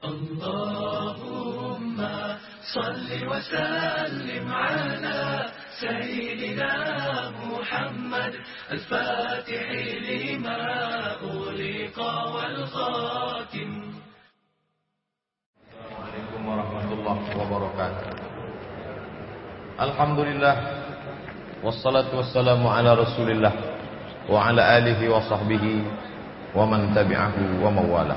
اللهم صل وسلم على سيدنا محمد الفاتح لما أغلق والخاتم. السلام عليكم ورحمة الله وبركاته. الحمد لله والصلاة والسلام على رسول الله وعلى آله وصحبه ومن تبعه ومواله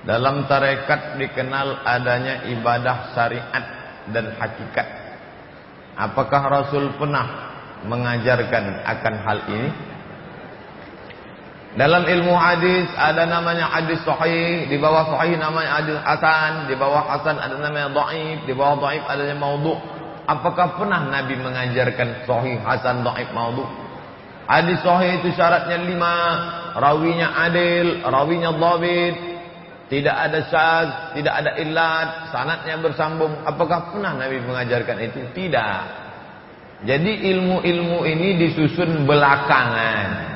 Dalam tarekat dikenal adanya ibadah syariat dan hakikat. Apakah Rasul pernah mengajarkan akan hal ini? Dalam ilmu hadis ada namanya hadis sahih, di bawah sahih namanya hadis hasan, di bawah hasan ada namanya dhaif, di bawah dhaif adanya maudhu. Apakah pernah Nabi mengajarkan sahih, hasan, dhaif, maudhu? Hadis sahih itu syaratnya lima, rawinya adil, rawinya dhabit, tidak ada syaz, tidak ada ilat, sanatnya bersambung. Apakah pernah Nabi mengajarkan itu? Tidak. Jadi ilmu-ilmu ini disusun belakangan.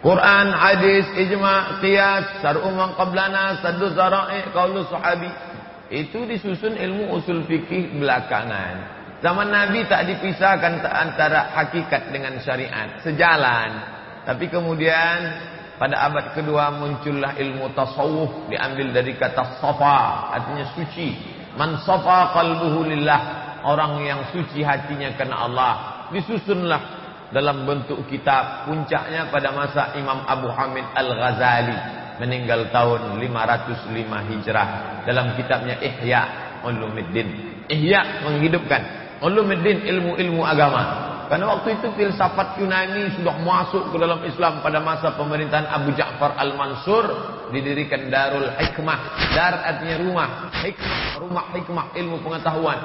Quran, hadis, ijma, qiyas, syar'u qablana, saddu zara'i, qaulu sahabi. Itu disusun ilmu usul fikih belakangan. Zaman Nabi tak dipisahkan antara hakikat dengan syariat, sejalan. Tapi kemudian pada abad kedua muncullah ilmu tasawuf diambil dari kata safa artinya suci. Man safa qalbuhu lillah, orang yang suci hatinya karena Allah. Disusunlah dalam bentuk kitab puncaknya pada masa Imam Abu Hamid Al-Ghazali meninggal tahun 505 Hijrah dalam kitabnya Ihya Ulumuddin. Ihya menghidupkan Ulumuddin ilmu-ilmu agama. Karena waktu itu filsafat Yunani sudah masuk ke dalam Islam pada masa pemerintahan Abu Ja'far Al-Mansur didirikan Darul Hikmah. Dar artinya rumah, hikmah, rumah hikmah ilmu pengetahuan.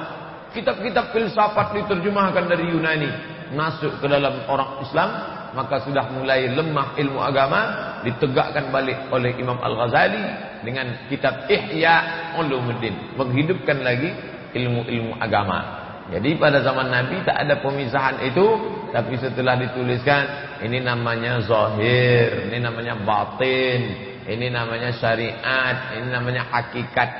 Kitab-kitab filsafat diterjemahkan dari Yunani masuk ke dalam orang Islam, maka sudah mulai lemah ilmu agama ditegakkan balik oleh Imam Al-Ghazali dengan kitab Ihya Ulumuddin, menghidupkan lagi ilmu-ilmu agama. Jadi pada zaman Nabi tak ada pemisahan itu, tapi setelah dituliskan ini namanya zahir, ini namanya batin, ini namanya syariat, ini namanya hakikat.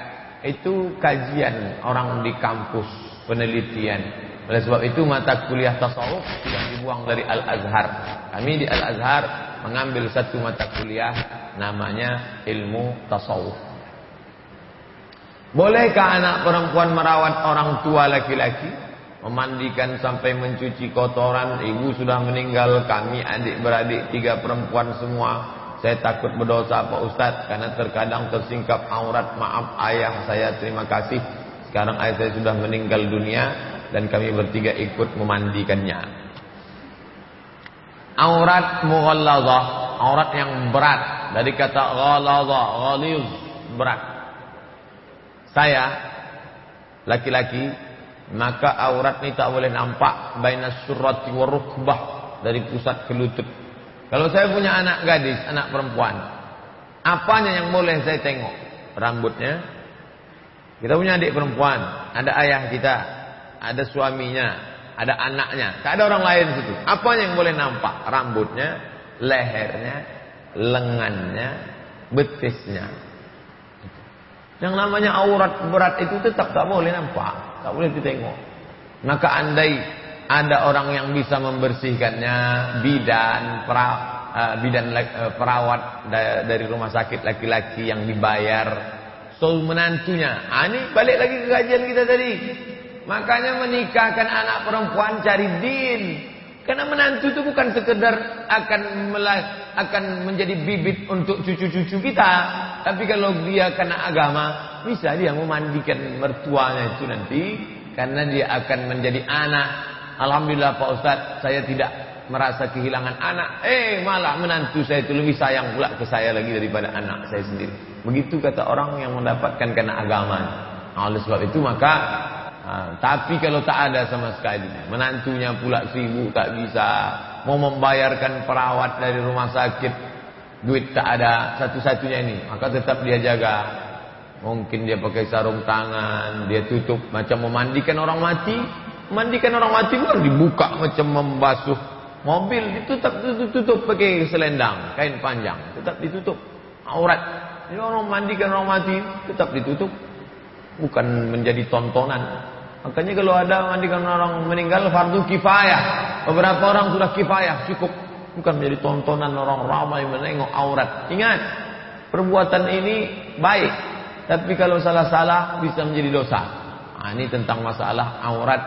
Itu kajian orang di kampus, penelitian. Oleh sebab itu mata kuliah tasawuf sudah dibuang dari Al-Azhar. Kami di Al-Azhar mengambil satu mata kuliah namanya ilmu tasawuf. Bolehkah anak perempuan merawat orang tua laki-laki? Memandikan sampai mencuci kotoran. Ibu sudah meninggal. Kami adik-beradik tiga perempuan semua. Saya takut berdosa Pak Ustaz. Karena terkadang tersingkap aurat. Maaf ayah saya terima kasih. Sekarang ayah saya sudah meninggal dunia. Dan kami bertiga ikut memandikannya. Aurat mughallazah. Aurat yang berat. Dari kata ghalazah. Ghaliz. Berat saya laki-laki maka aurat ini tak boleh nampak baina surati wa rukbah dari pusat ke lutut. Kalau saya punya anak gadis, anak perempuan, apanya yang boleh saya tengok? Rambutnya. Kita punya adik perempuan, ada ayah kita, ada suaminya, ada anaknya, tak ada orang lain situ. Apa yang boleh nampak? Rambutnya, lehernya, lengannya, betisnya. Yang namanya aurat berat itu tetap tak boleh nampak, tak boleh ditengok. Maka andai ada orang yang bisa membersihkannya, bidan, pra, uh, bidan uh, perawat dari rumah sakit laki-laki yang dibayar, so menantunya. Ah, ini balik lagi ke kajian kita tadi. Makanya menikahkan anak perempuan cari din. Karena menantu itu bukan sekedar akan akan menjadi bibit untuk cucu-cucu kita, tapi kalau dia kena agama, bisa dia memandikan mertuanya itu nanti karena dia akan menjadi anak. Alhamdulillah Pak Ustaz, saya tidak merasa kehilangan anak. Eh, malah menantu saya itu lebih sayang pula ke saya lagi daripada anak saya sendiri. Begitu kata orang yang mendapatkan kena agama. Oleh sebab itu maka Ha, tapi kalau tak ada sama sekali Menantunya pula sibuk tak bisa Mau membayarkan perawat dari rumah sakit Duit tak ada Satu-satunya ini Maka tetap dia jaga Mungkin dia pakai sarung tangan Dia tutup macam memandikan orang mati Mandikan orang mati bukan dibuka Macam membasuh mobil Ditutup tutup, tutup pakai selendang Kain panjang Tetap ditutup aurat. Ini orang mandikan orang mati tetap ditutup. Bukan menjadi tontonan. Makanya kalau ada mandikan orang meninggal fardu kifayah. Beberapa orang sudah kifayah cukup. Bukan menjadi tontonan orang ramai menengok aurat. Ingat, perbuatan ini baik. Tapi kalau salah-salah bisa menjadi dosa. Nah, ini tentang masalah aurat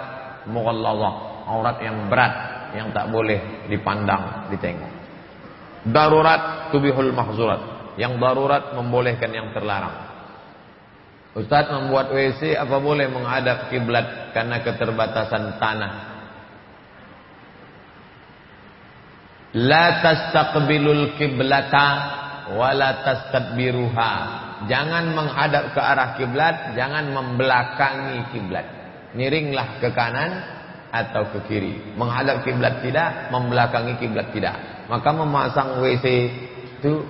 mughalladhah, aurat yang berat yang tak boleh dipandang, ditengok. Darurat tubihul mahzurat. Yang darurat membolehkan yang terlarang. Ustaz membuat WC apa boleh menghadap kiblat karena keterbatasan tanah? La tastaqbilul kiblata wa la tastadbiruha. Jangan menghadap ke arah kiblat, jangan membelakangi kiblat. Miringlah ke kanan atau ke kiri. Menghadap kiblat tidak, membelakangi kiblat tidak. Maka memasang WC itu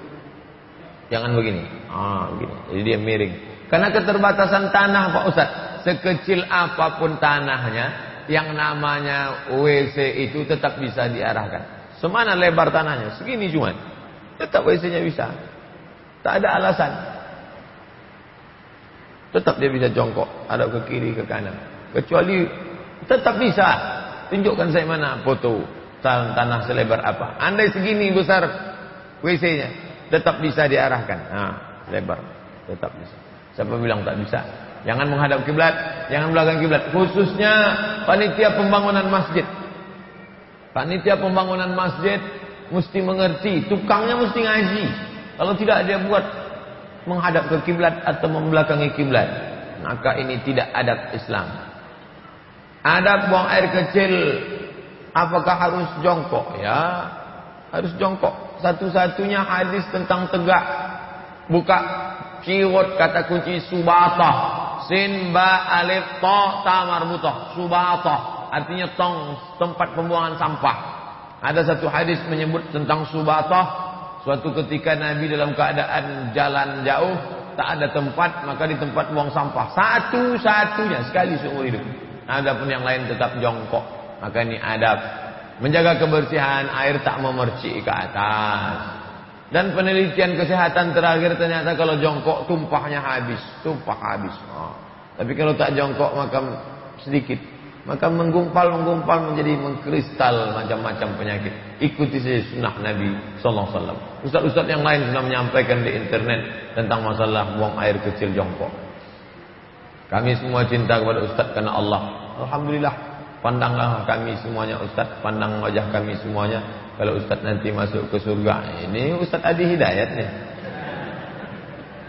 jangan begini. Ah, begini. Jadi dia miring. Karena keterbatasan tanah Pak Ustaz. Sekecil apa pun tanahnya, yang namanya WC itu tetap bisa diarahkan. Semana lebar tanahnya? Segini cuma. Tetap WC-nya bisa. Tak ada alasan. Tetap dia bisa jongkok. Ada ke kiri, ke kanan. Kecuali tetap bisa. Tunjukkan saya mana foto tanah selebar apa. Andai segini besar WC-nya. Tetap bisa diarahkan. Nah, lebar. Tetap bisa. Siapa bilang tak bisa? Jangan menghadap kiblat, jangan belakang kiblat. Khususnya panitia pembangunan masjid. Panitia pembangunan masjid mesti mengerti, tukangnya mesti ngaji. Kalau tidak dia buat menghadap ke kiblat atau membelakangi kiblat, maka ini tidak adab Islam. Adab buang air kecil, apakah harus jongkok? Ya, harus jongkok. Satu-satunya hadis tentang tegak buka keyword kata kunci subatah sin ba alif ta ta marbutah subatah artinya tong tempat pembuangan sampah. Ada satu hadis menyebut tentang subatah suatu ketika Nabi dalam keadaan jalan jauh tak ada tempat maka di tempat buang sampah. Satu-satunya sekali seumur hidup. Adapun yang lain tetap jongkok. Maka ini adab. Menjaga kebersihan air tak memercik ke atas dan penelitian kesehatan terakhir ternyata kalau jongkok tumpahnya habis, tumpah habis. Oh. Tapi kalau tak jongkok maka sedikit. Maka menggumpal menggumpal menjadi mengkristal macam-macam penyakit. Ikuti saja sunnah Nabi sallallahu alaihi wasallam. Ustaz-ustaz yang lain sudah menyampaikan di internet tentang masalah buang air kecil jongkok. Kami semua cinta kepada ustaz karena Allah. Alhamdulillah. Pandanglah kami semuanya ustaz, pandang wajah kami semuanya kalau Ustaz nanti masuk ke surga Ini Ustaz Adi Hidayat nih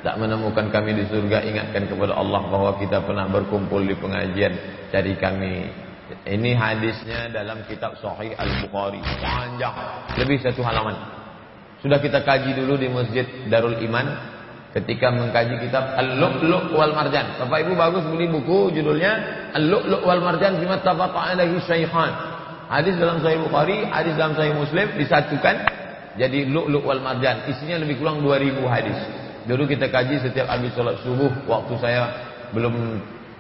Tak menemukan kami di surga Ingatkan kepada Allah bahwa kita pernah berkumpul di pengajian Cari kami. Ini hadisnya dalam kitab Sahih Al-Bukhari Panjang Lebih satu halaman. Sudah kita kaji dulu di Masjid Darul Iman Ketika mengkaji kitab Al-Lu'lu' wal Marjan. Bapak Ibu bagus beli buku judulnya Al-Lu'lu' wal Marjan Fima tafaqa alaihi syaihan Hadis dalam Sahih Bukhari, hadis dalam Sahih Muslim disatukan jadi lu'lu' wal marjan. Isinya lebih kurang 2000 hadis. Dulu kita kaji setiap habis sholat subuh waktu saya belum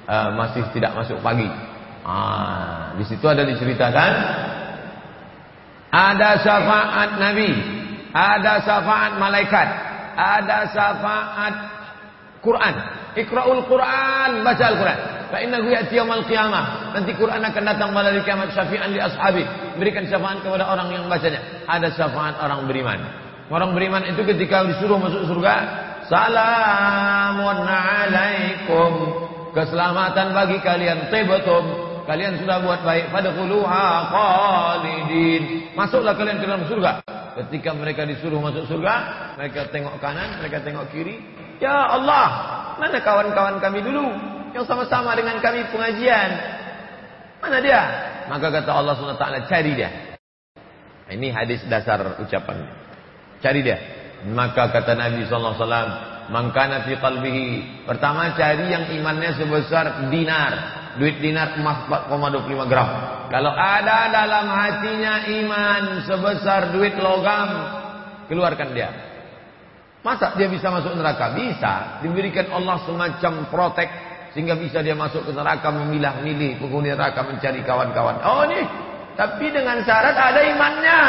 uh, masih tidak masuk pagi. Ah, di situ ada diceritakan ada syafaat Nabi, ada syafaat malaikat, ada syafaat Quran. Iqra'ul Quran, baca Al-Quran. Fa innahu ya'ti yaumil qiyamah. Nanti Quran akan datang pada hari kiamat syafi'an li ashabi, berikan syafaat kepada orang yang bacanya. Ada syafaat orang beriman. Orang beriman itu ketika disuruh masuk surga, salamun alaikum. Keselamatan bagi kalian, tibatum. Kalian sudah buat baik pada kuluha khalidin. Masuklah kalian ke dalam surga. Ketika mereka disuruh masuk surga, mereka tengok kanan, mereka tengok kiri. Ya Allah, mana kawan-kawan kami dulu? Yang sama-sama dengan kami pengajian. Mana dia? Maka kata Allah SWT, cari dia. Ini hadis dasar ucapan. Cari dia. Maka kata Nabi SAW, Mangkana fi qalbihi. Pertama cari yang imannya sebesar dinar. Duit dinar emas 4,25 gram. Kalau ada dalam hatinya iman sebesar duit logam, keluarkan dia. Masa dia bisa masuk neraka? Bisa. Diberikan Allah semacam protek sehingga bisa dia masuk ke neraka memilah-milih penghuni neraka mencari kawan-kawan. Oh ini, tapi dengan syarat ada imannya.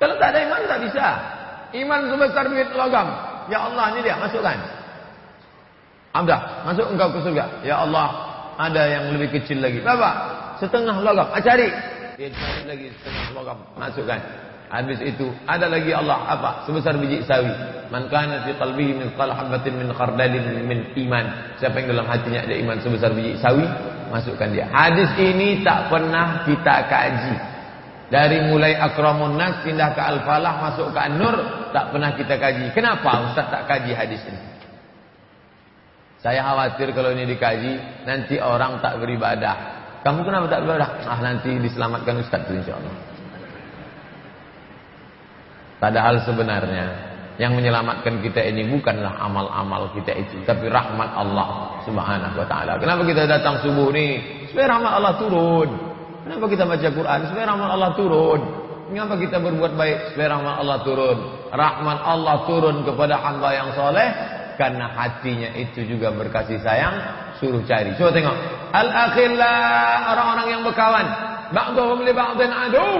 Kalau tak ada iman tak bisa. Iman sebesar biji logam. Ya Allah, ini dia, masukkan. Amdah, masuk engkau ke surga. Ya Allah, ada yang lebih kecil lagi. Bapak, setengah logam. Ah, cari. Dia cari lagi setengah logam. Masukkan. Habis itu ada lagi Allah apa? Sebesar biji sawi. Man kana fi qalbihi mithqal habatin min khardalin min iman. Siapa yang dalam hatinya ada iman sebesar biji sawi, masukkan dia. Hadis ini tak pernah kita kaji. Dari mulai akramun nas pindah ke al-falah masuk ke an-nur tak pernah kita kaji. Kenapa Ustaz tak kaji hadis ini? Saya khawatir kalau ini dikaji nanti orang tak beribadah. Kamu kenapa tak beribadah? Ah nanti diselamatkan Ustaz insyaallah. Padahal sebenarnya yang menyelamatkan kita ini bukanlah amal-amal kita itu, tapi rahmat Allah Subhanahu wa taala. Kenapa kita datang subuh ini? Supaya rahmat Allah turun. Kenapa kita baca Quran? Supaya rahmat Allah turun. Kenapa kita berbuat baik? Supaya rahmat Allah turun. Rahmat Allah turun kepada hamba yang soleh karena hatinya itu juga berkasih sayang. Suruh cari. Coba tengok. Al-akhillah orang-orang yang berkawan. Ba'dhum li ba'dhin adu.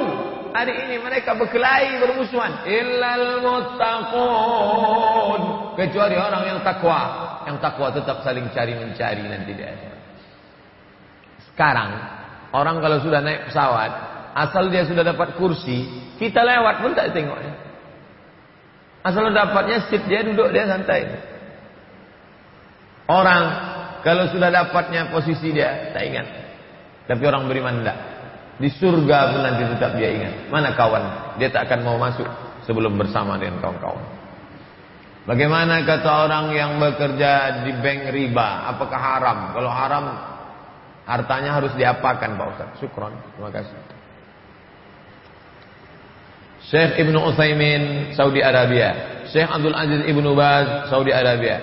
Hari ini mereka berkelahi bermusuhan. Illal muttaqun. Kecuali orang yang takwa. Yang takwa tetap saling cari mencari nanti di akhirat. Sekarang orang kalau sudah naik pesawat, asal dia sudah dapat kursi, kita lewat pun tak tengoknya. Asal dapatnya seat dia duduk dia santai. Orang kalau sudah dapatnya posisi dia tak ingat. Tapi orang beriman tidak. Di surga pun nanti tetap dia ingat. Mana kawan? Dia tak akan mau masuk sebelum bersama dengan kawan-kawan. Bagaimana kata orang yang bekerja di bank riba? Apakah haram? Kalau haram, hartanya harus diapakan Pak Ustaz? Syukron. Terima kasih. Syekh Ibn Uthaymin, Saudi Arabia. Syekh Abdul Aziz Ibn Baz, Saudi Arabia.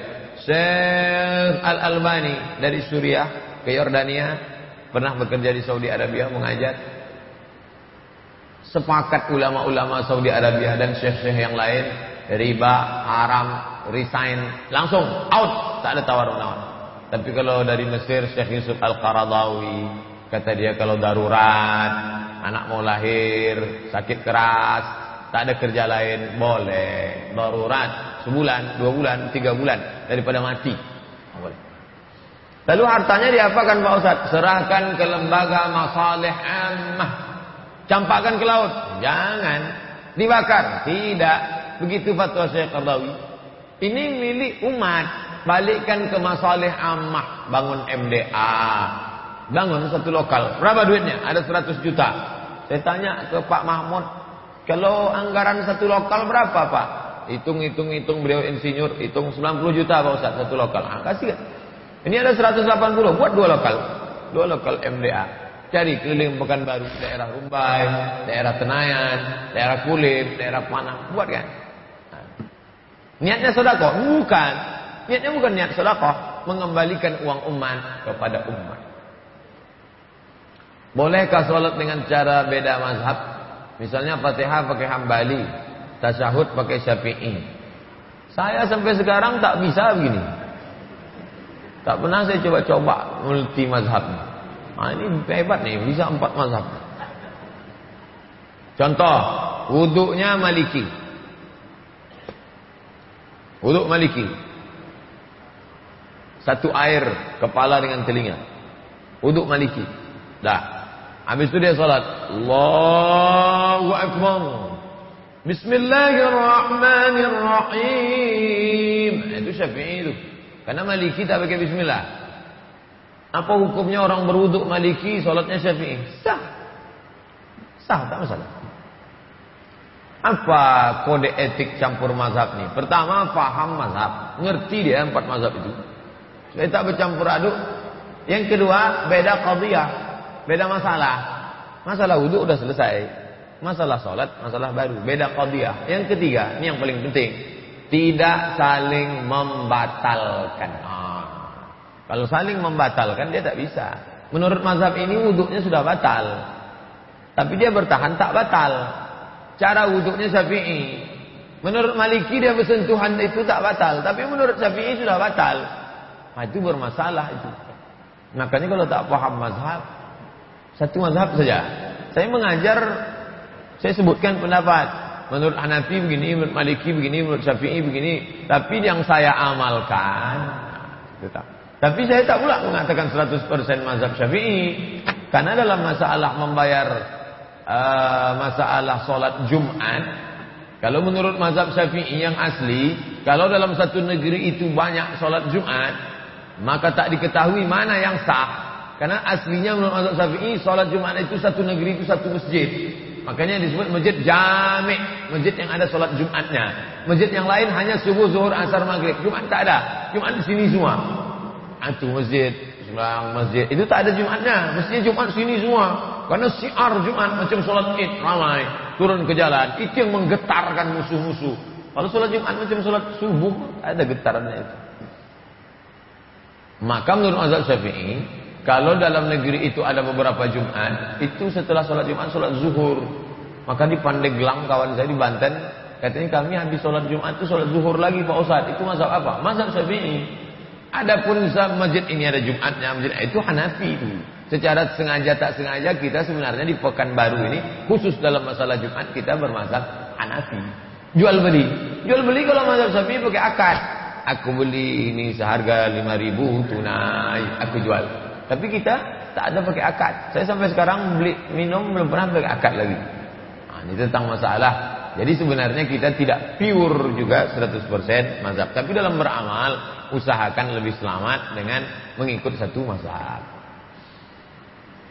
Syekh Al-Albani dari Suriah ke Yordania pernah bekerja di Saudi Arabia mengajar? Sepakat ulama-ulama Saudi Arabia dan syekh-syekh yang lain riba, haram, resign langsung out, tak ada tawar-menawar tapi kalau dari Mesir Syekh Yusuf Al-Qaradawi kata dia kalau darurat anak mau lahir sakit keras tak ada kerja lain boleh. Darurat sebulan, dua bulan, tiga bulan daripada mati. Boleh Lalu hartanya diapakan Pak Ustaz? Serahkan ke lembaga masalih ammah. Campakkan ke laut. Jangan. Dibakar. Tidak. Begitu fatwa Syekh Qardawi. Ini milik umat. Balikkan ke masalih ammah. Bangun MDA. Bangun satu lokal. Berapa duitnya? Ada 100 juta. Saya tanya ke Pak Mahmud. Kalau anggaran satu lokal berapa Pak? Hitung, hitung, hitung. Beliau insinyur. Hitung 90 juta Pak Ustaz. Satu lokal. Ah, kasih kan? Ini ada 180, buat dua lokal. Dua lokal MDA. Cari keliling Pekanbaru, daerah Rumbai, daerah Tenayan, daerah Kulim, daerah Panang. Buat kan? Nah. Niatnya sedekah? Bukan. Niatnya bukan niat sedekah, mengembalikan uang umat kepada umat. Bolehkah sholat dengan cara beda mazhab? Misalnya Fatihah pakai Hambali, tasyahud pakai Syafi'i. Saya sampai sekarang tak bisa begini. Tak pernah saya coba-coba multi mazhab. Nah, ini hebat nih, bisa empat mazhab. Contoh, wuduknya maliki. Wuduk maliki. Satu air, kepala dengan telinga. Wuduk maliki. Dah. Habis itu dia salat. Allahu Akbar. Bismillahirrahmanirrahim. Itu syafi'i itu. Karena maliki tak pakai bismillah. Apa hukumnya orang berwuduk maliki, solatnya syafi'i? Sah. Sah, tak masalah. Apa kode etik campur mazhab ni? Pertama, faham mazhab. Ngerti dia empat mazhab itu. Supaya tak bercampur aduk. Yang kedua, beda qadiyah. Beda masalah. Masalah wuduk udah selesai. Masalah solat, masalah baru. Beda qadiyah. Yang ketiga, ini yang paling penting tidak saling membatalkan. Ah. Kalau saling membatalkan dia tak bisa. Menurut mazhab ini wuduknya sudah batal. Tapi dia bertahan tak batal. Cara wuduknya Syafi'i. Menurut Maliki dia bersentuhan itu tak batal. Tapi menurut Syafi'i sudah batal. Nah, itu bermasalah itu. Makanya kalau tak paham mazhab. Satu mazhab saja. Saya mengajar. Saya sebutkan pendapat. Menurut Hanafi begini, menurut Maliki begini, menurut Syafi'i begini. Tapi yang saya amalkan, tetap. Tapi saya tak pula mengatakan 100% mazhab Syafi'i. Karena dalam masalah membayar uh, masalah solat Jumat, kalau menurut mazhab Syafi'i yang asli, kalau dalam satu negeri itu banyak solat Jumat, maka tak diketahui mana yang sah. Karena aslinya menurut mazhab Syafi'i salat Jumat itu satu negeri itu satu masjid. Makanya disebut masjid jami', masjid yang ada salat Jumatnya. Masjid yang lain hanya subuh, zuhur, asar, maghrib. Jumat tak ada. Jumat di sini semua. Itu masjid, sebelah masjid. Itu tak ada Jumatnya. Mestinya Jumat sini semua. Karena siar Jumat macam salat Id ramai turun ke jalan. Itu yang menggetarkan musuh-musuh. Kalau salat Jumat macam salat subuh, ada getarannya itu. Maka menurut mazhab Syafi'i, kalau dalam negeri itu ada beberapa Jumat, itu setelah sholat Jumat, sholat zuhur. Maka di Pandeglang, kawan saya di Banten, katanya kami habis sholat Jumat itu sholat zuhur lagi Pak Ustaz. Itu mazhab apa? Mazhab Syafi'i. Adapun masjid ini ada Jumatnya, masjid itu Hanafi itu. Secara sengaja tak sengaja kita sebenarnya di Pekanbaru ini khusus dalam masalah Jumat kita bermazhab Hanafi. Jual beli. Jual beli kalau mazhab Syafi'i pakai akad. Aku beli ini seharga 5000 tunai, aku jual. Tapi kita tak ada pakai akad. Saya sampai sekarang beli minum belum pernah pakai akad lagi. Nah, ini tentang masalah. Jadi sebenarnya kita tidak pure juga 100% mazhab. Tapi dalam beramal usahakan lebih selamat dengan mengikut satu mazhab.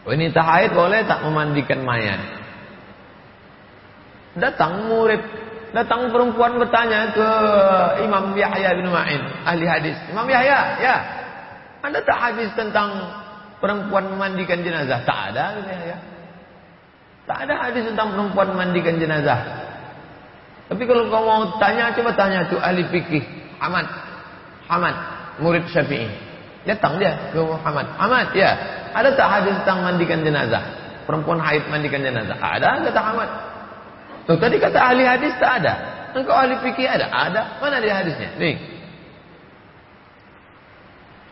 Wanita haid boleh tak memandikan mayat? Datang murid, datang perempuan bertanya ke Imam Yahya bin Ma'in, ahli hadis. Imam Yahya, ya, anda tak hadis tentang perempuan memandikan jenazah? Tak ada ya. Tak ada hadis tentang perempuan memandikan jenazah. Tapi kalau kau mau tanya, coba tanya tu ahli fikih Ahmad. Ahmad, murid Syafi'i. Datang dia ke Muhammad. Ahmad, ya. Ada tak hadis tentang mandikan jenazah? Perempuan haid mandikan jenazah? Ada, kata Ahmad. Tuh, tadi kata ahli hadis tak ada. Engkau ahli fikih ada? Ada. Mana dia hadisnya? Nih.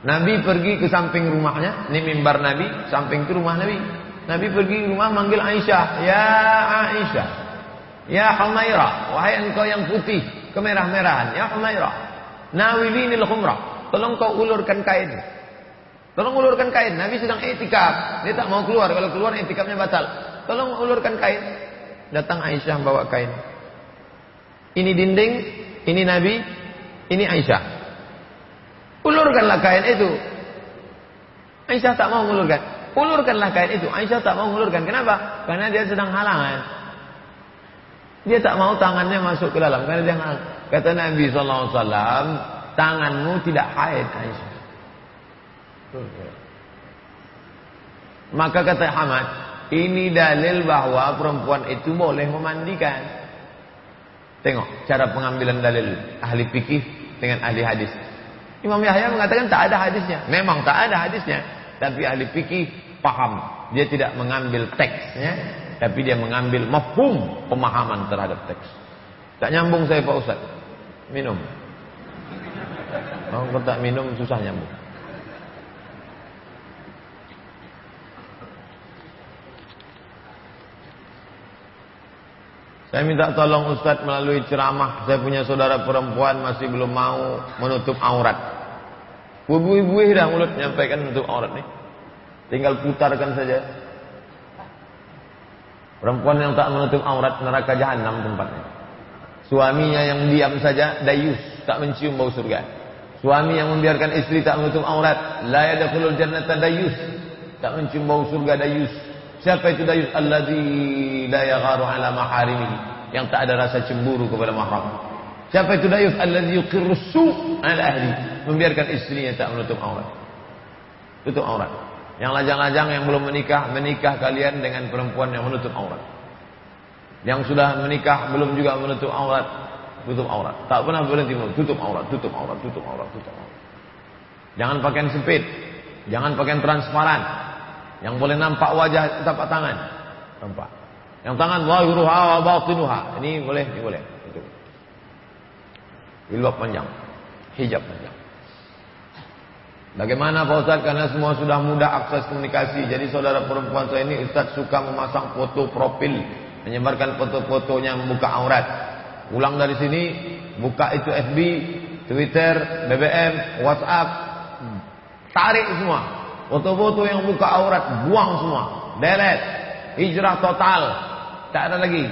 Nabi pergi ke samping rumahnya, ini mimbar Nabi, samping itu rumah Nabi. Nabi pergi ke rumah manggil Aisyah, "Ya Aisyah, ya Humaira, wahai engkau yang putih, kemerah-merahan, ya Humaira, nawilinil khumrah, tolong kau ulurkan kain." Tolong ulurkan kain. Nabi sedang etikaf. Dia tak mau keluar. Kalau keluar etikafnya batal. Tolong ulurkan kain. Datang Aisyah bawa kain. Ini dinding, ini Nabi, ini Aisyah. Ulurkanlah kain itu. Aisyah tak mau ulurkan. Ulurkanlah kain itu. Aisyah tak mau ulurkan. Kenapa? Karena dia sedang halangan. Dia tak mau tangannya masuk ke dalam. Karena dia halangan. Kata Nabi SAW, tanganmu tidak haid Aisyah. Maka kata Ahmad, ini dalil bahwa perempuan itu boleh memandikan. Tengok cara pengambilan dalil ahli fikih dengan ahli hadis. Imam Yahya mengatakan tak ada hadisnya. Memang tak ada hadisnya. Tapi ahli fikih paham. Dia tidak mengambil teksnya. Tapi dia mengambil mafhum pemahaman terhadap teks. Tak nyambung saya Pak Ustaz. Minum. Kalau tak minum susah nyambung. Saya minta tolong Ustaz melalui ceramah. Saya punya saudara perempuan masih belum mau menutup aurat. Ibu-ibu dah mulut menyampaikan menutup aurat ni. Tinggal putarkan saja. Perempuan yang tak menutup aurat neraka jahanam tempatnya. Suaminya yang diam saja dayus, tak mencium bau surga. Suami yang membiarkan istri tak menutup aurat, la yadkhulul jannata dayus, tak mencium bau surga dayus. Siapa itu dayus? Alladzi la yagharu ala maharimihi. Yang tak ada rasa cemburu kepada mahram. Siapa itu dayus? Alladzi yuqirru su' ala ahli. Membiarkan istrinya tak menutup aurat. Tutup aurat. Yang lajang-lajang yang belum menikah, menikah kalian dengan perempuan yang menutup aurat. Yang sudah menikah belum juga menutup aurat, tutup aurat. Tak pernah berhenti tutup aurat, tutup aurat, tutup aurat, tutup aurat. Jangan pakaian sempit, jangan pakaian transparan, yang boleh nampak wajah tapak tangan. Nampak. Yang tangan zahiruha wa batinuha. Ini boleh, ini boleh. Itu. Jilbab panjang. Hijab panjang. Bagaimana Pak Ustaz? Karena semua sudah mudah akses komunikasi. Jadi saudara perempuan saya ini Ustaz suka memasang foto profil menyebarkan foto-fotonya membuka aurat. Pulang dari sini, buka itu FB, Twitter, BBM, WhatsApp, tarik semua. Foto-foto yang buka aurat, buang semua. Delete. Hijrah total. Tak ada lagi.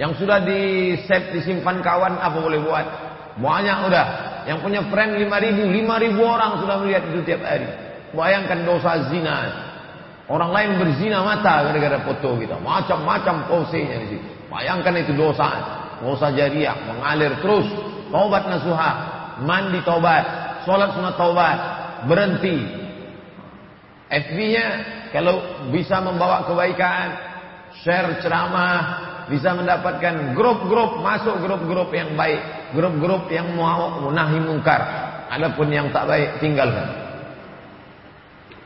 Yang sudah di save disimpan kawan apa boleh buat? Banyak udah. Yang punya friend 5000, 5000 orang sudah melihat itu tiap hari. Bayangkan dosa zina. Orang lain berzina mata gara-gara foto kita. Macam-macam posenya di situ. Bayangkan itu dosa. Dosa jariah mengalir terus. Taubat nasuha, mandi taubat, sholat sunat taubat, berhenti. FB-nya kalau bisa membawa kebaikan, share ceramah, bisa mendapatkan grup-grup masuk grup-grup yang baik, grup-grup yang mau nahi mungkar. Adapun yang tak baik tinggalkan.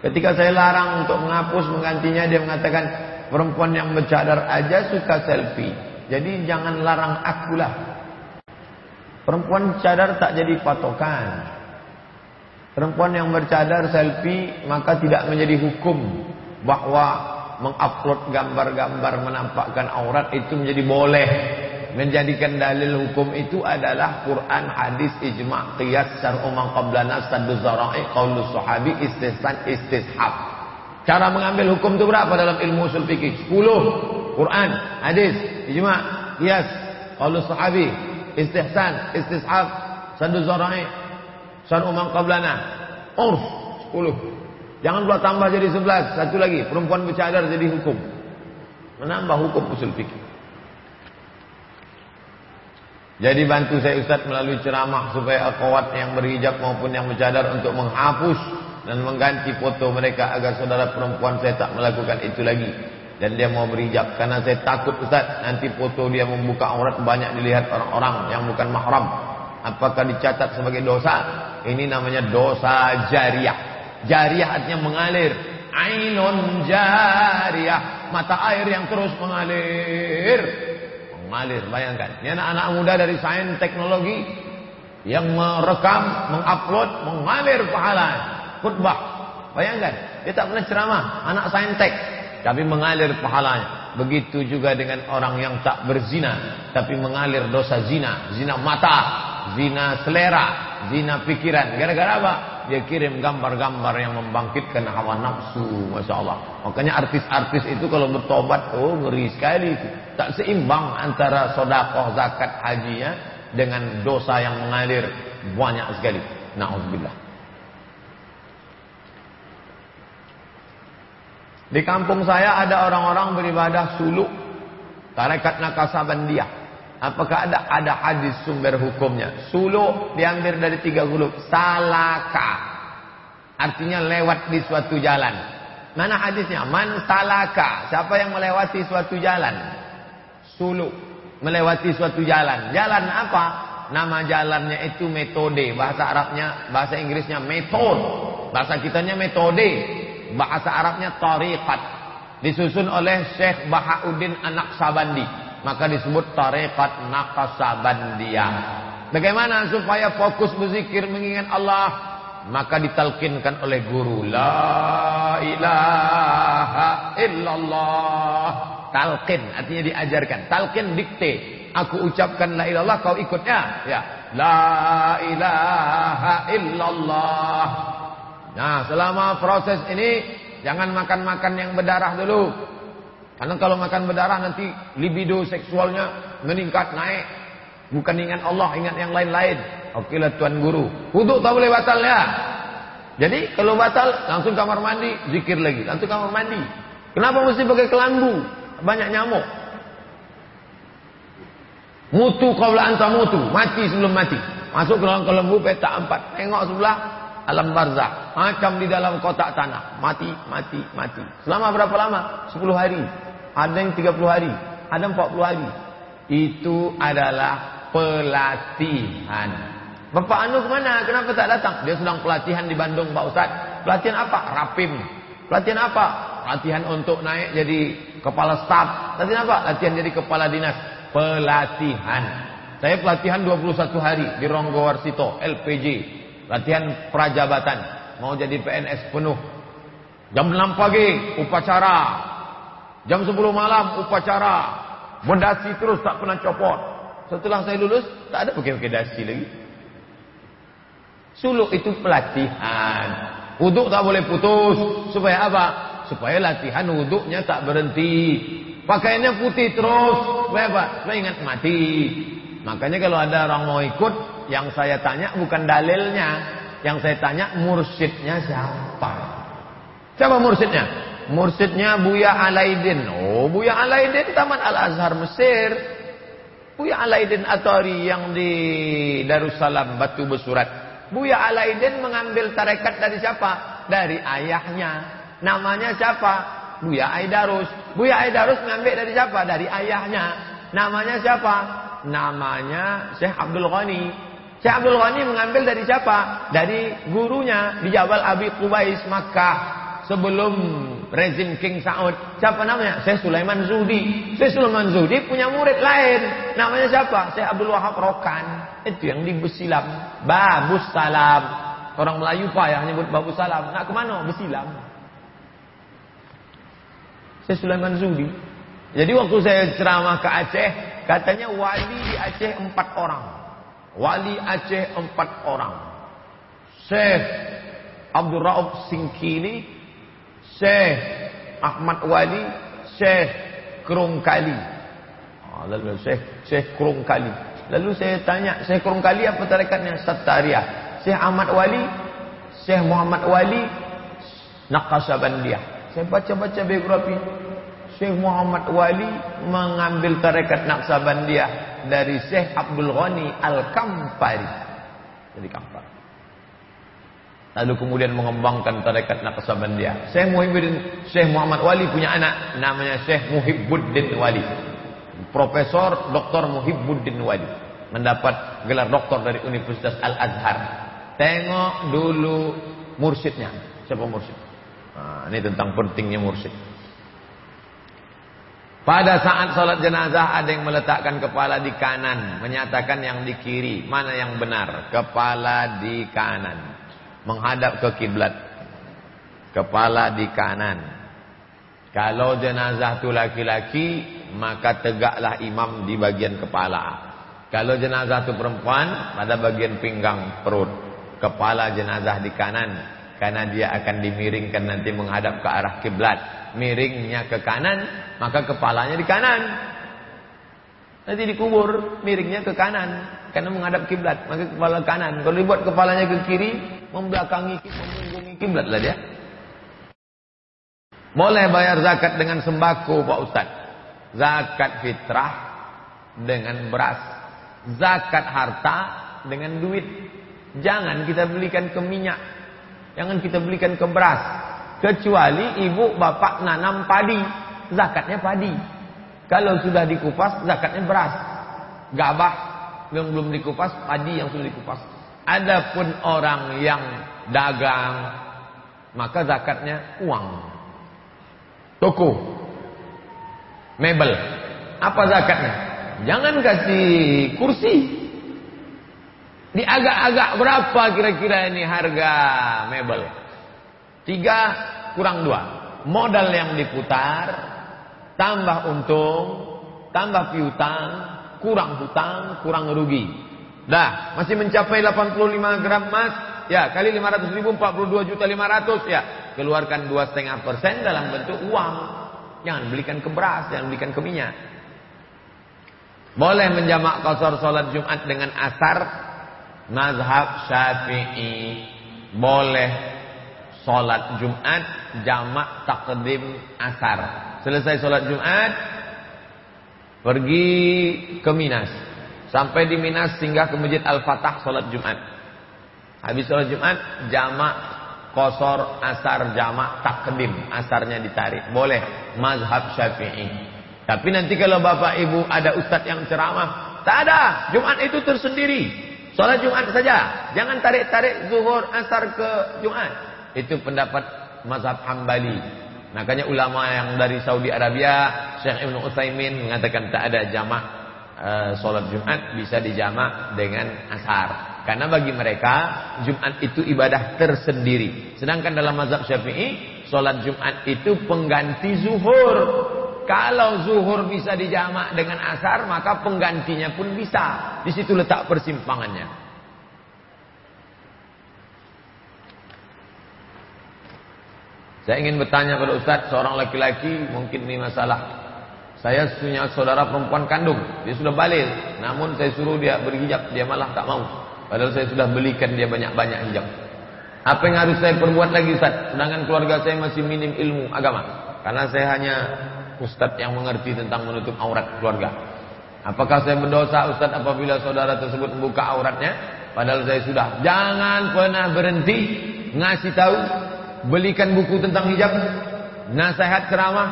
Ketika saya larang untuk menghapus menggantinya dia mengatakan perempuan yang bercadar aja suka selfie. Jadi jangan larang akulah. Perempuan cadar tak jadi patokan. Perempuan yang bercadar selfie maka tidak menjadi hukum bahwa mengupload gambar-gambar menampakkan aurat itu menjadi boleh menjadikan dalil hukum itu adalah Quran, hadis, ijma', qiyas, syar'u man qablana, saddu zara'i, qaulus sahabi, istihsan, istishab. Cara mengambil hukum itu berapa dalam ilmu usul fikih? 10. Quran, hadis, ijma', qiyas, qaulus sahabi, istihsan, istishab, saddu zara'i, syar'u man qablana. Urf 10. Jangan pula tambah jadi 11. Satu lagi, perempuan bercadar jadi hukum. Menambah hukum usul fikih. Jadi bantu saya Ustaz melalui ceramah supaya akhwat yang berhijab maupun yang bercadar untuk menghapus dan mengganti foto mereka agar saudara perempuan saya tak melakukan itu lagi. Dan dia mau berhijab karena saya takut Ustaz nanti foto dia membuka aurat banyak dilihat orang-orang yang bukan mahram. Apakah dicatat sebagai dosa? Ini namanya dosa jariah. Jariah artinya mengalir. Ainun jariah. Mata air yang terus mengalir. Mengalir bayangkan. Ini anak-anak muda dari sains teknologi yang merekam mengupload mengalir pahala. Khutbah. Bayangkan dia tak pernah ceramah. Anak saintek tapi mengalir pahalanya. Begitu juga dengan orang yang tak berzina tapi mengalir dosa zina. Zina mata zina selera zina pikiran. Gara-gara apa? Dia kirim gambar-gambar yang membangkitkan hawa nafsu Masya Allah. Makanya artis-artis itu kalau bertobat oh ngeri sekali tak seimbang antara sodakoh zakat hajinya dengan dosa yang mengalir. Banyak sekali. Na'udzubillah. Di kampung saya ada orang-orang beribadah suluk tarekat nakasabandiyah Apakah ada ada hadis sumber hukumnya? Sulu diambil dari tiga huruf. Salaka. Artinya lewat di suatu jalan. Mana hadisnya? Man salaka. Siapa yang melewati suatu jalan? Sulu. Melewati suatu jalan. Jalan apa? Nama jalannya itu metode. Bahasa Arabnya, bahasa Inggrisnya metode. Bahasa kitanya metode. Bahasa Arabnya tariqat. Disusun oleh Syekh Bahauddin Anak Sabandi maka disebut tarekat nakasabandiyah. Bagaimana supaya fokus berzikir mengingat Allah? Maka ditalkinkan oleh guru la ilaha illallah. Talqin artinya diajarkan. Talqin dikte. Aku ucapkan la ilallah kau ikutnya. Ya. La ilaha illallah. Nah, selama proses ini jangan makan-makan yang berdarah dulu. Karena kalau makan berdarah nanti libido seksualnya meningkat naik. Bukan ingat Allah, ingat yang lain-lain. Oke lah Tuan Guru. Wuduk tak boleh batal ya. Jadi kalau batal langsung kamar mandi, zikir lagi. Langsung kamar mandi. Kenapa mesti pakai kelambu? Banyak nyamuk. Mutu kaulah anta mutu. Mati sebelum mati. Masuk ke dalam kelembu petak empat. Tengok sebelah alam barzah. Macam di dalam kotak tanah. Mati, mati, mati. Selama berapa lama? 10 hari. Ada yang 30 hari, ada 40 hari. Itu adalah pelatihan. Bapak Anu ke mana? Kenapa tak datang? Dia sedang pelatihan di Bandung Pak Ustaz. Pelatihan apa? Rapim. Pelatihan apa? Latihan untuk naik jadi kepala staf. Latihan apa? Latihan jadi kepala dinas. Pelatihan. Saya pelatihan 21 hari di Ronggo Warsito, LPG. Latihan prajabatan. Mau jadi PNS penuh. Jam 6 pagi, upacara. Jam 10 malam upacara. Berdasi terus tak pernah copot. Setelah saya lulus, tak ada pakai-pakai dasi lagi. Suluk itu pelatihan. Wuduk tak boleh putus. Supaya apa? Supaya latihan wuduknya tak berhenti. Pakaiannya putih terus. Supaya apa? Supaya ingat mati. Makanya kalau ada orang mau ikut, yang saya tanya bukan dalilnya. Yang saya tanya mursyidnya siapa? Siapa mursyidnya? Mursyidnya Buya Alaidin. Oh, Buya Alaidin Taman Al-Azhar Mesir. Buya Alaidin Atari yang di Darussalam Batu Besurat. Buya Alaidin mengambil tarekat dari siapa? Dari ayahnya. Namanya siapa? Buya Aidarus. Buya Aidarus mengambil dari siapa? Dari ayahnya. Namanya siapa? Namanya Syekh Abdul Ghani. Syekh Abdul Ghani mengambil dari siapa? Dari gurunya di Jabal Abi Qubais Makkah sebelum rezim King Saud. Siapa namanya? Syekh Sulaiman Zudi. Syekh Sulaiman Zudi punya murid lain. Namanya siapa? Syekh Abdul Wahab Rokan. Itu yang di Besilam. Babus Salam. Orang Melayu pak yang nyebut Babus Salam. Nak ke mana? Besilam. Syekh Sulaiman Zudi. Jadi waktu saya ceramah ke Aceh, katanya wali di Aceh empat orang. Wali Aceh empat orang. Syekh Abdul Raub Singkili, Syekh Ahmad Wali, Syekh Kerung Kali. Ah, lalu Syekh Syekh. Lalu saya tanya, Syekh Kerung Kali apa tarekatnya? Satariah. Syekh Ahmad Wali, Syekh Muhammad Wali, Naqasabandiyah. Saya baca-baca biografi. Syekh Muhammad Wali mengambil tarekat Naqsabandiyah dari Syekh Abdul Ghani Al-Kampari. Jadi Kampar. Lalu kemudian mengembangkan tarekat Naqsabandiyah. Syekh Muhibbuddin Syekh Muhammad Wali punya anak namanya Syekh Muhibbuddin Wali. Profesor Dr. Muhibbuddin Wali mendapat gelar doktor dari Universitas Al-Azhar. Tengok dulu mursyidnya. Siapa mursyid? Nah, ini tentang pentingnya mursyid. Pada saat sholat jenazah ada yang meletakkan kepala di kanan, menyatakan yang di kiri. Mana yang benar? Kepala di kanan, menghadap ke kiblat. Kepala di kanan. Kalau jenazah itu laki-laki, maka tegaklah imam di bagian kepala. Kalau jenazah itu perempuan, pada bagian pinggang perut. Kepala jenazah di kanan, karena dia akan dimiringkan nanti menghadap ke arah kiblat. Miringnya ke kanan, maka kepalanya di kanan. Nanti dikubur, miringnya ke kanan, karena menghadap kiblat, maka kepala kanan. Kalau dibuat kepalanya ke kiri, membelakangi kiblat lah dia. Boleh bayar zakat dengan sembako Pak Ustaz. Zakat fitrah dengan beras. Zakat harta dengan duit. Jangan kita belikan ke minyak. Jangan kita belikan ke beras. Kecuali ibu bapak nanam padi. Zakatnya padi. Kalau sudah dikupas, zakatnya beras. Gabah yang belum dikupas, padi yang sudah dikupas. Adapun orang yang dagang, maka zakatnya uang. Toko. Mebel. Apa zakatnya? Jangan kasih kursi. Di agak-agak berapa kira-kira ini harga mebel? Tiga kurang dua. Modal yang diputar, tambah untung, tambah piutang, kurang hutang, kurang rugi. Dah, masih mencapai 85 gram emas, ya kali 500 ribu 42 juta 500 ya. Keluarkan dua setengah persen dalam bentuk uang. Jangan belikan ke beras, jangan belikan ke minyak. Boleh menjamak kosor sholat Jumat dengan asar Mazhab syafi'i Boleh Sholat Jumat Jamak takdim asar Selesai sholat Jumat Pergi ke Minas Sampai di Minas singgah ke Masjid Al-Fatah sholat Jumat Habis sholat Jumat Jamak kosor asar jamak takdim Asarnya ditarik Boleh Mazhab syafi'i tapi nanti kalau bapak ibu ada ustadz yang ceramah, tak ada. Jumat itu tersendiri. Sholat Jumat saja. Jangan tarik-tarik zuhur asar ke Jumat. Itu pendapat mazhab Hambali. Makanya ulama yang dari Saudi Arabia, Syekh Ibn Utsaimin mengatakan tak ada jamak uh, sholat Jumat bisa dijamak dengan asar. Karena bagi mereka Jumat itu ibadah tersendiri. Sedangkan dalam mazhab Syafi'i, sholat Jumat itu pengganti zuhur. Kalau zuhur bisa dijamak dengan asar, maka penggantinya pun bisa. Di situ letak persimpangannya. Saya ingin bertanya pada Ustaz, seorang laki-laki, mungkin ini masalah. Saya punya saudara perempuan kandung, dia sudah balik. Namun saya suruh dia berhijab, dia malah tak mau. Padahal saya sudah belikan dia banyak-banyak hijab. Apa yang harus saya perbuat lagi Ustaz? Sedangkan keluarga saya masih minim ilmu agama. Karena saya hanya Ustaz yang mengerti tentang menutup aurat keluarga. Apakah saya berdosa Ustaz apabila saudara tersebut membuka auratnya? Padahal saya sudah. Jangan pernah berhenti ngasih tahu, belikan buku tentang hijab, nasihat ceramah,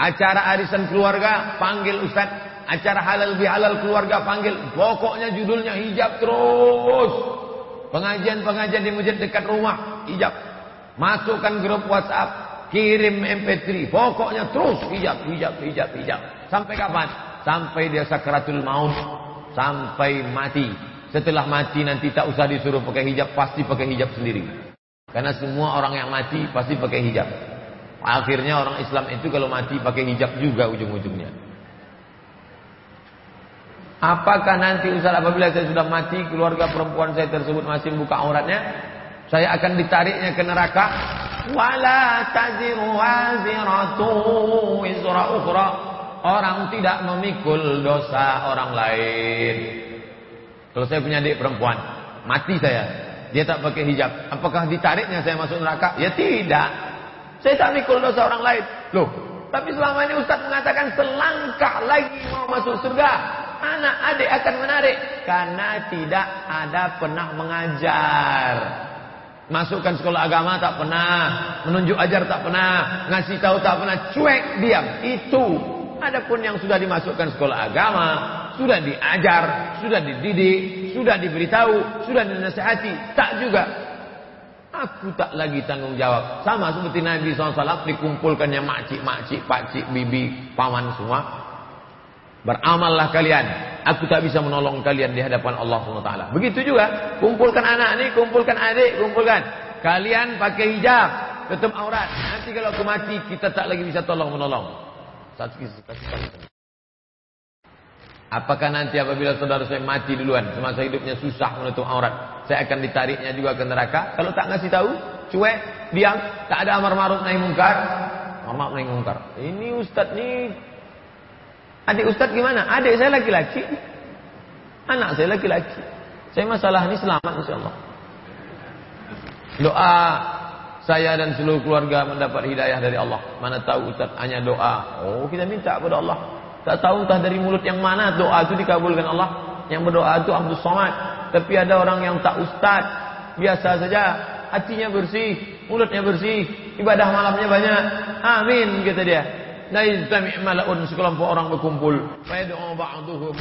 acara arisan keluarga, panggil Ustaz, acara halal bihalal keluarga panggil. Pokoknya judulnya hijab terus. Pengajian-pengajian di masjid dekat rumah, hijab. Masukkan grup WhatsApp, kirim MP3, pokoknya terus hijab, hijab, hijab, hijab. Sampai kapan? Sampai dia sakratul maut, sampai mati. Setelah mati nanti tak usah disuruh pakai hijab, pasti pakai hijab sendiri. Karena semua orang yang mati pasti pakai hijab. Akhirnya orang Islam itu kalau mati pakai hijab juga ujung-ujungnya. Apakah nanti Ustaz apabila saya sudah mati keluarga perempuan saya tersebut masih buka auratnya? Saya akan ditariknya ke neraka wala taziru waziratu wizra orang tidak memikul dosa orang lain kalau saya punya adik perempuan mati saya dia tak pakai hijab. Apakah ditariknya saya masuk neraka? Ya tidak. Saya tak mikul dosa orang lain. Loh tapi selama ini Ustaz mengatakan selangkah lagi mau masuk surga anak adik akan menarik. Karena tidak ada pernah mengajar. Masukkan sekolah agama tak pernah, menunjuk ajar tak pernah, ngasih tahu tak pernah, cuek diam. Itu. Adapun yang sudah dimasukkan sekolah agama, sudah diajar, sudah dididik, sudah diberitahu, sudah dinasihati, tak juga. Aku tak lagi tanggung jawab. Sama seperti Nabi SAW dikumpulkannya makcik, makcik, pakcik, bibi, paman semua. Beramallah kalian. Aku tak bisa menolong kalian di hadapan Allah SWT. Begitu juga. Kumpulkan anak ni, kumpulkan adik, kumpulkan. Kalian pakai hijab. Tutup aurat. Nanti kalau aku mati, kita tak lagi bisa tolong menolong. Satu kisah, Apakah nanti apabila saudara saya mati duluan, semasa hidupnya susah menutup aurat, saya akan ditariknya juga ke neraka? Kalau tak ngasih tahu, cuek, diam, tak ada amar ma'ruf nahi mungkar. Amar ma'ruf nahi mungkar. Ini ustaz ni Adik Ustaz gimana? Adik saya laki-laki. Anak saya laki-laki. Saya masalah ini selamat insyaAllah. Doa saya dan seluruh keluarga mendapat hidayah dari Allah. Mana tahu Ustaz hanya doa. Oh kita minta kepada Allah. Tak tahu entah dari mulut yang mana doa itu dikabulkan Allah. Yang berdoa itu Abdul Somad. Tapi ada orang yang tak Ustaz. Biasa saja. Hatinya bersih. Mulutnya bersih. Ibadah malamnya banyak. Amin kata dia. La yajtami' mala'un sekelompok orang berkumpul. Fa yad'u ba'duhum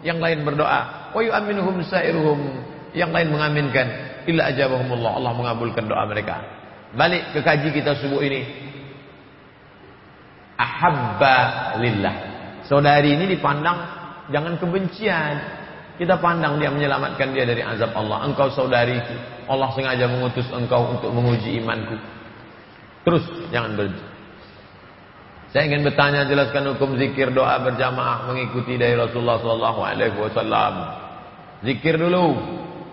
yang lain berdoa. Wa yu'minuhum sa'iruhum yang lain mengaminkan. Illa ajabahumullah. Allah mengabulkan doa mereka. Balik ke kaji kita subuh ini. Ahabba lillah. Saudari ini dipandang jangan kebencian. Kita pandang dia menyelamatkan dia dari azab Allah. Engkau saudariku. Allah sengaja mengutus engkau untuk menguji imanku. Terus jangan berhenti. Saya ingin bertanya jelaskan hukum zikir doa berjamaah mengikuti dari Rasulullah sallallahu alaihi wasallam. Zikir dulu.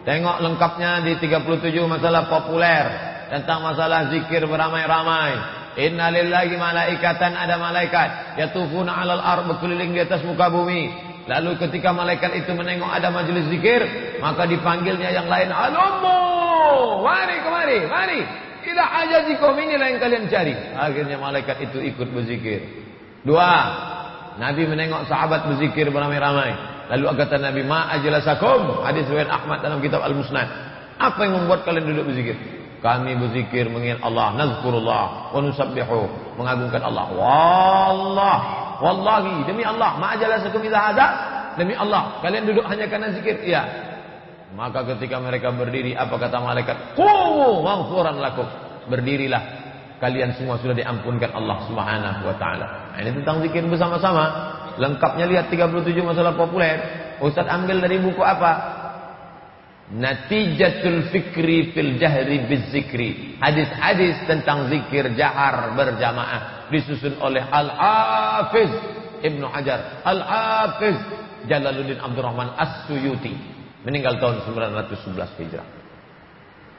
Tengok lengkapnya di 37 masalah populer tentang masalah zikir beramai-ramai. Inna lillahi malaikatan ada malaikat yatufuna 'alal ard berkeliling di atas muka bumi. Lalu ketika malaikat itu menengok ada majelis zikir, maka dipanggilnya yang lain, "Alummu, mari kemari, mari." Tidak ajazikum inilah yang kalian cari. Akhirnya malaikat itu ikut berzikir. Dua. Nabi menengok sahabat berzikir beramai-ramai. Lalu kata Nabi, Ma ajlasakum. Hadis riwayat Ahmad dalam kitab Al-Musnad. Apa yang membuat kalian duduk berzikir? Kami berzikir mengingat Allah. Nazkurullah. Wa nusabbihu. Mengagungkan Allah. Wallah. Wallahi. Demi Allah. Ma ajlasakum idha hadha. Demi Allah. Kalian duduk hanya karena zikir? Iya. Maka ketika mereka berdiri, apa kata malaikat? Qumu maghfuran lakum. Berdirilah. Kalian semua sudah diampunkan Allah Subhanahu wa taala. Nah, ini tentang zikir bersama-sama. Lengkapnya lihat 37 masalah populer. Ustaz ambil dari buku apa? Natijatul fikri fil jahri bizikri. Hadis-hadis tentang zikir jahar berjamaah disusun oleh Al-Hafiz Ibnu Hajar, Al-Hafiz Jalaluddin Abdurrahman As-Suyuti, meninggal tahun 911 Hijrah.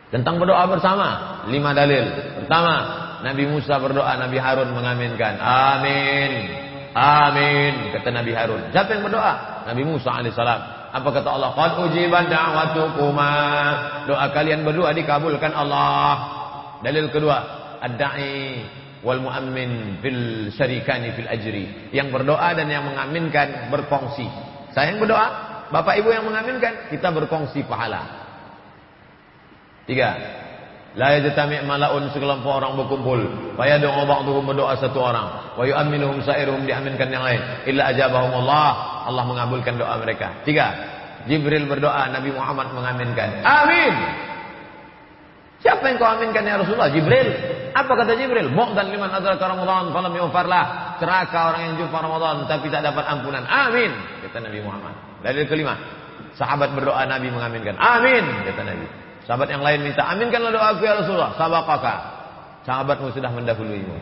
Tentang berdoa bersama, lima dalil. Pertama, Nabi Musa berdoa, Nabi Harun mengaminkan. Amin. Amin, kata Nabi Harun. Siapa yang berdoa? Nabi Musa alaihissalam. Apa kata Allah? Qad ujibat da'watukuma. Doa kalian berdua dikabulkan Allah. Dalil kedua, ad-da'i wal mu'ammin fil syarikani fil ajri. Yang berdoa dan yang mengaminkan berkongsi. Saya yang berdoa, Bapak Ibu yang mengaminkan, kita berkongsi pahala. Tiga, La yajtami' malaun sekelompok orang berkumpul. Fa yad'u ba'dhum berdoa satu orang. Wa yu'minuhum sa'iruhum diaminkan yang lain. Illa ajabahum Allah. Allah mengabulkan doa mereka. Tiga. Jibril berdoa, Nabi Muhammad mengaminkan. Amin. Siapa yang kau aminkan ya Rasulullah? Jibril. Apa kata Jibril? Mu'dan liman adraka Ramadan falam yufarlah. Ceraka orang yang jumpa Ramadan tapi tak dapat ampunan. Amin. Kata Nabi Muhammad. Dari kelima. Sahabat berdoa Nabi mengaminkan. Amin. Kata Nabi. Sahabat yang lain minta, aminkanlah doaku ya Rasulullah. Sabakaka. Sahabatmu sudah mendahuluimu.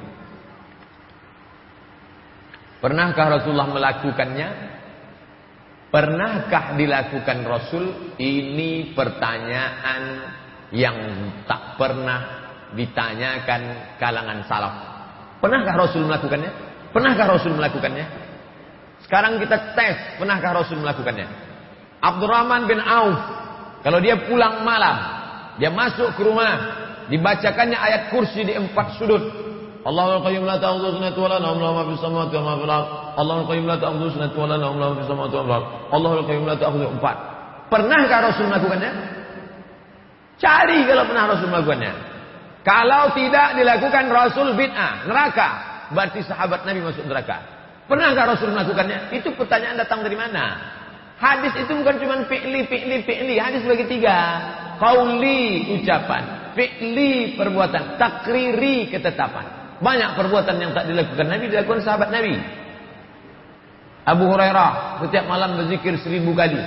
Pernahkah Rasulullah melakukannya? Pernahkah dilakukan Rasul? Ini pertanyaan yang tak pernah ditanyakan kalangan salaf. Pernahkah Rasul melakukannya? Pernahkah Rasul melakukannya? Sekarang kita tes, pernahkah Rasul melakukannya? Abdurrahman bin Auf kalau dia pulang malam, dia masuk ke rumah, dibacakannya ayat kursi di empat sudut. Allahul qayyum la ta'khudhuhu sinatun wa la nawm lahu ma fis samawati wa ma fil ardh. Allahul qayyum la ta'khudhuhu sinatun wa la nawm lahu ma samawati wa ma fil. Allahul qayyum la ta'khudhuhu empat. Pernahkah Rasul melakukannya? Cari kalau pernah Rasul melakukannya. Kalau tidak dilakukan Rasul bid'ah, neraka. Berarti sahabat Nabi masuk neraka. Pernahkah Rasul melakukannya? Itu pertanyaan datang dari mana? Hadis itu bukan cuma fi'li, fi'li, fi'li. Hadis bagi tiga. Qauli ucapan. Fi'li perbuatan. Takriri ketetapan. Banyak perbuatan yang tak dilakukan Nabi dilakukan sahabat Nabi. Abu Hurairah setiap malam berzikir seribu kali.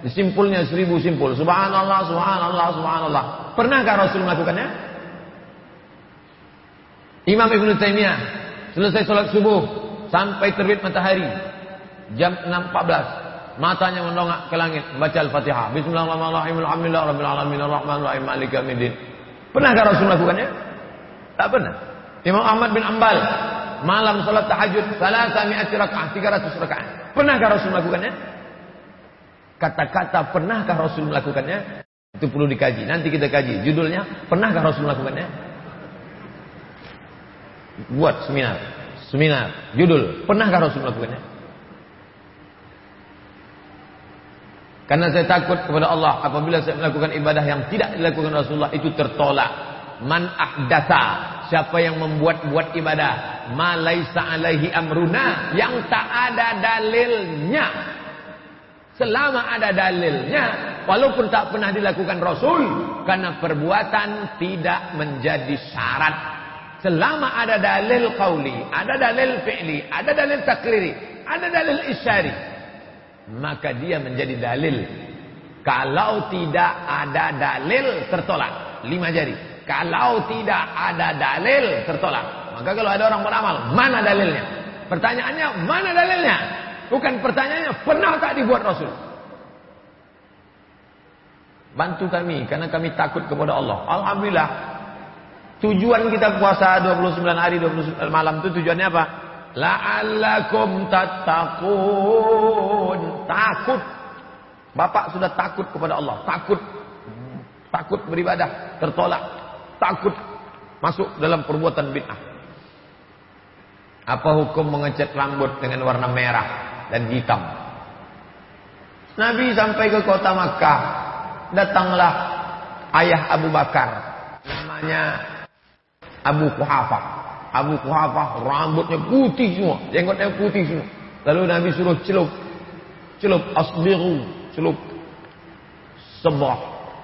Disimpulnya seribu simpul. Subhanallah, subhanallah, subhanallah. Pernahkah Rasul melakukannya? Imam Ibn Taimiyah selesai sholat subuh sampai terbit matahari jam 6.14 matanya mendongak ke langit baca Al-Fatihah. Bismillahirrahmanirrahim. Alhamdulillah rabbil alamin arrahmanir rahim maliki yaumiddin. Pernahkah Rasul melakukannya? Tak pernah. Imam Ahmad bin Ambal malam salat tahajud salasa mi'ati rakaat 300 rakaat. Pernahkah Rasul melakukannya? Kata-kata pernahkah Rasul melakukannya? Itu perlu dikaji. Nanti kita kaji. Judulnya pernahkah Rasul melakukannya? Buat seminar. Seminar. Judul pernahkah Rasul melakukannya? Karena saya takut kepada Allah apabila saya melakukan ibadah yang tidak dilakukan Rasulullah itu tertolak. Man ahdasa, siapa yang membuat-buat ibadah, ma laisa alaihi amruna, yang tak ada dalilnya. Selama ada dalilnya, walaupun tak pernah dilakukan Rasul, karena perbuatan tidak menjadi syarat. Selama ada dalil qauli, ada dalil fi'li, ada dalil takriri, ada dalil isyari, maka dia menjadi dalil. Kalau tidak ada dalil tertolak. Lima jari. Kalau tidak ada dalil tertolak. Maka kalau ada orang beramal, mana dalilnya? Pertanyaannya, mana dalilnya? Bukan pertanyaannya, pernah tak dibuat Rasul? Bantu kami, karena kami takut kepada Allah. Alhamdulillah. Tujuan kita puasa 29 hari 29 malam itu tujuannya apa? La'allakum tattaqun. Takut. Bapak sudah takut kepada Allah. Takut. Takut beribadah. Tertolak. Takut masuk dalam perbuatan bid'ah. Apa hukum mengecat rambut dengan warna merah dan hitam? Nabi sampai ke kota Makkah. Datanglah ayah Abu Bakar. Namanya Abu Kuhafah. Abu Kuhafah rambutnya putih semua, jenggotnya putih semua. Lalu Nabi suruh celup, celup asbiru, celup sebuah,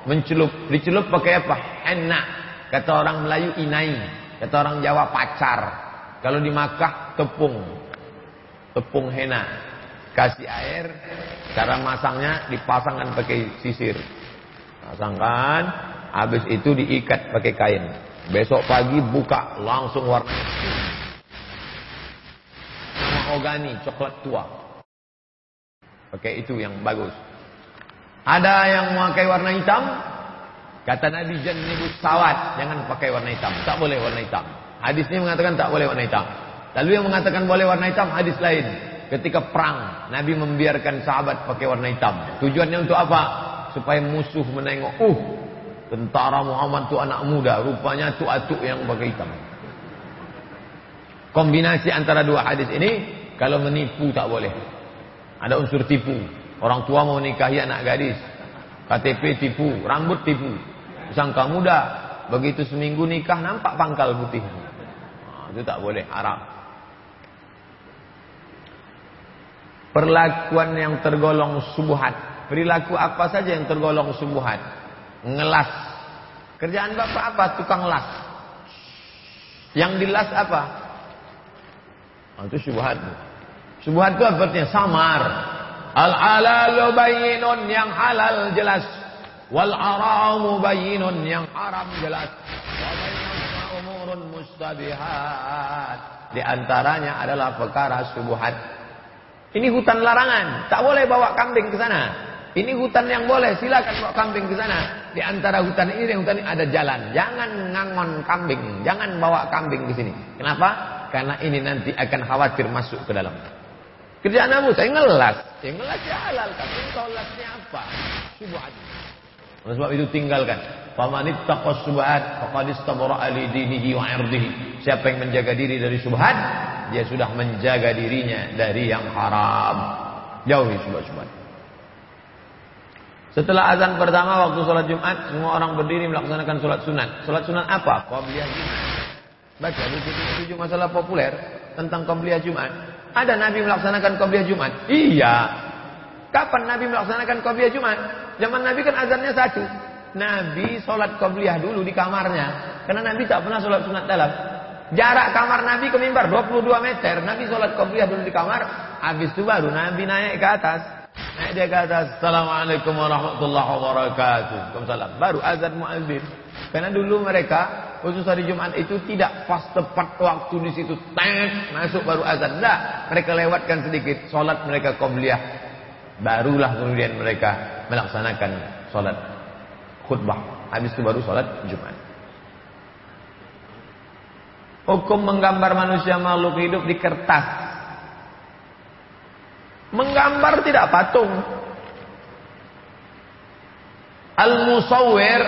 mencelup, dicelup pakai apa? Enak. Kata orang Melayu inai, kata orang Jawa pacar. Kalau di Makkah tepung, tepung henna. Kasih air, cara masangnya dipasangkan pakai sisir. Pasangkan, habis itu diikat pakai kain. Besok pagi buka langsung warna mahogani coklat tua. Pakai itu yang bagus. Ada yang memakai warna hitam, kata Nabi janibus sawat, jangan pakai warna hitam, tak boleh warna hitam. Hadis ini mengatakan tak boleh warna hitam. Lalu yang mengatakan boleh warna hitam hadis lain. Ketika perang, Nabi membiarkan sahabat pakai warna hitam. Tujuannya untuk apa? Supaya musuh menengok, uh, tentara Muhammad tu anak muda, rupanya tu atuk yang pakai hitam. Kombinasi antara dua hadis ini, kalau menipu tak boleh. Ada unsur tipu. Orang tua mau nikahi anak gadis. KTP tipu, rambut tipu. Sangka muda, begitu seminggu nikah nampak pangkal putih. Nah, itu tak boleh, haram. Perlakuan yang tergolong subuhat. Perilaku apa saja yang tergolong subuhat. Ngelas. Kerjaan bapak apa? Tukang las. Yang dilas apa? Nah, itu subuhat. Subuhat itu artinya samar. Al-halalu bayyinun yang halal jelas. Wal haramu bayyinun yang haram jelas. Umurun mustabihat. Di antaranya adalah perkara subuhat. Ini hutan larangan, tak boleh bawa kambing ke sana. Ini hutan yang boleh, silakan bawa kambing ke sana. Di antara hutan ini dan hutan ini ada jalan. Jangan ngangon kambing, jangan bawa kambing ke sini. Kenapa? Karena ini nanti akan khawatir masuk ke dalam. Kerjaan kamu saya ngelas. Ya ngelas ya halal. Tapi sholatnya apa? Subhat. Oleh sebab itu tinggalkan. Faman ittaqas subhat faqad istabara li dinihi wa irdihi. Siapa yang menjaga diri dari subhat, dia sudah menjaga dirinya dari yang haram. Jauhi subhat-subhat. Setelah azan pertama waktu sholat Jumat, semua orang berdiri melaksanakan sholat sunat. Sholat sunat apa? Qabliyah Jumat. Baca buku tujuh masalah populer tentang Qabliyah Jumat. Ada Nabi melaksanakan Qobliyah Jumat? Iya. Kapan Nabi melaksanakan Qobliyah Jumat? Zaman Nabi kan azannya satu. Nabi sholat Qobliyah dulu di kamarnya. Karena Nabi tak pernah sholat sunat dalam. Jarak kamar Nabi ke mimbar 22 meter. Nabi sholat Qobliyah dulu di kamar. Habis itu baru Nabi naik ke atas. Naik dia ke atas. Assalamualaikum warahmatullahi wabarakatuh. Waalaikumsalam. Baru azan muazzin. Karena dulu mereka khusus hari Jumat itu tidak pas tepat waktu di situ tet masuk baru azan. Tidak, mereka lewatkan sedikit sholat mereka qobliyah. Barulah kemudian mereka melaksanakan sholat khutbah. Habis itu baru sholat Jumat. Hukum menggambar manusia makhluk hidup di kertas. Menggambar tidak patung. Al-musawwir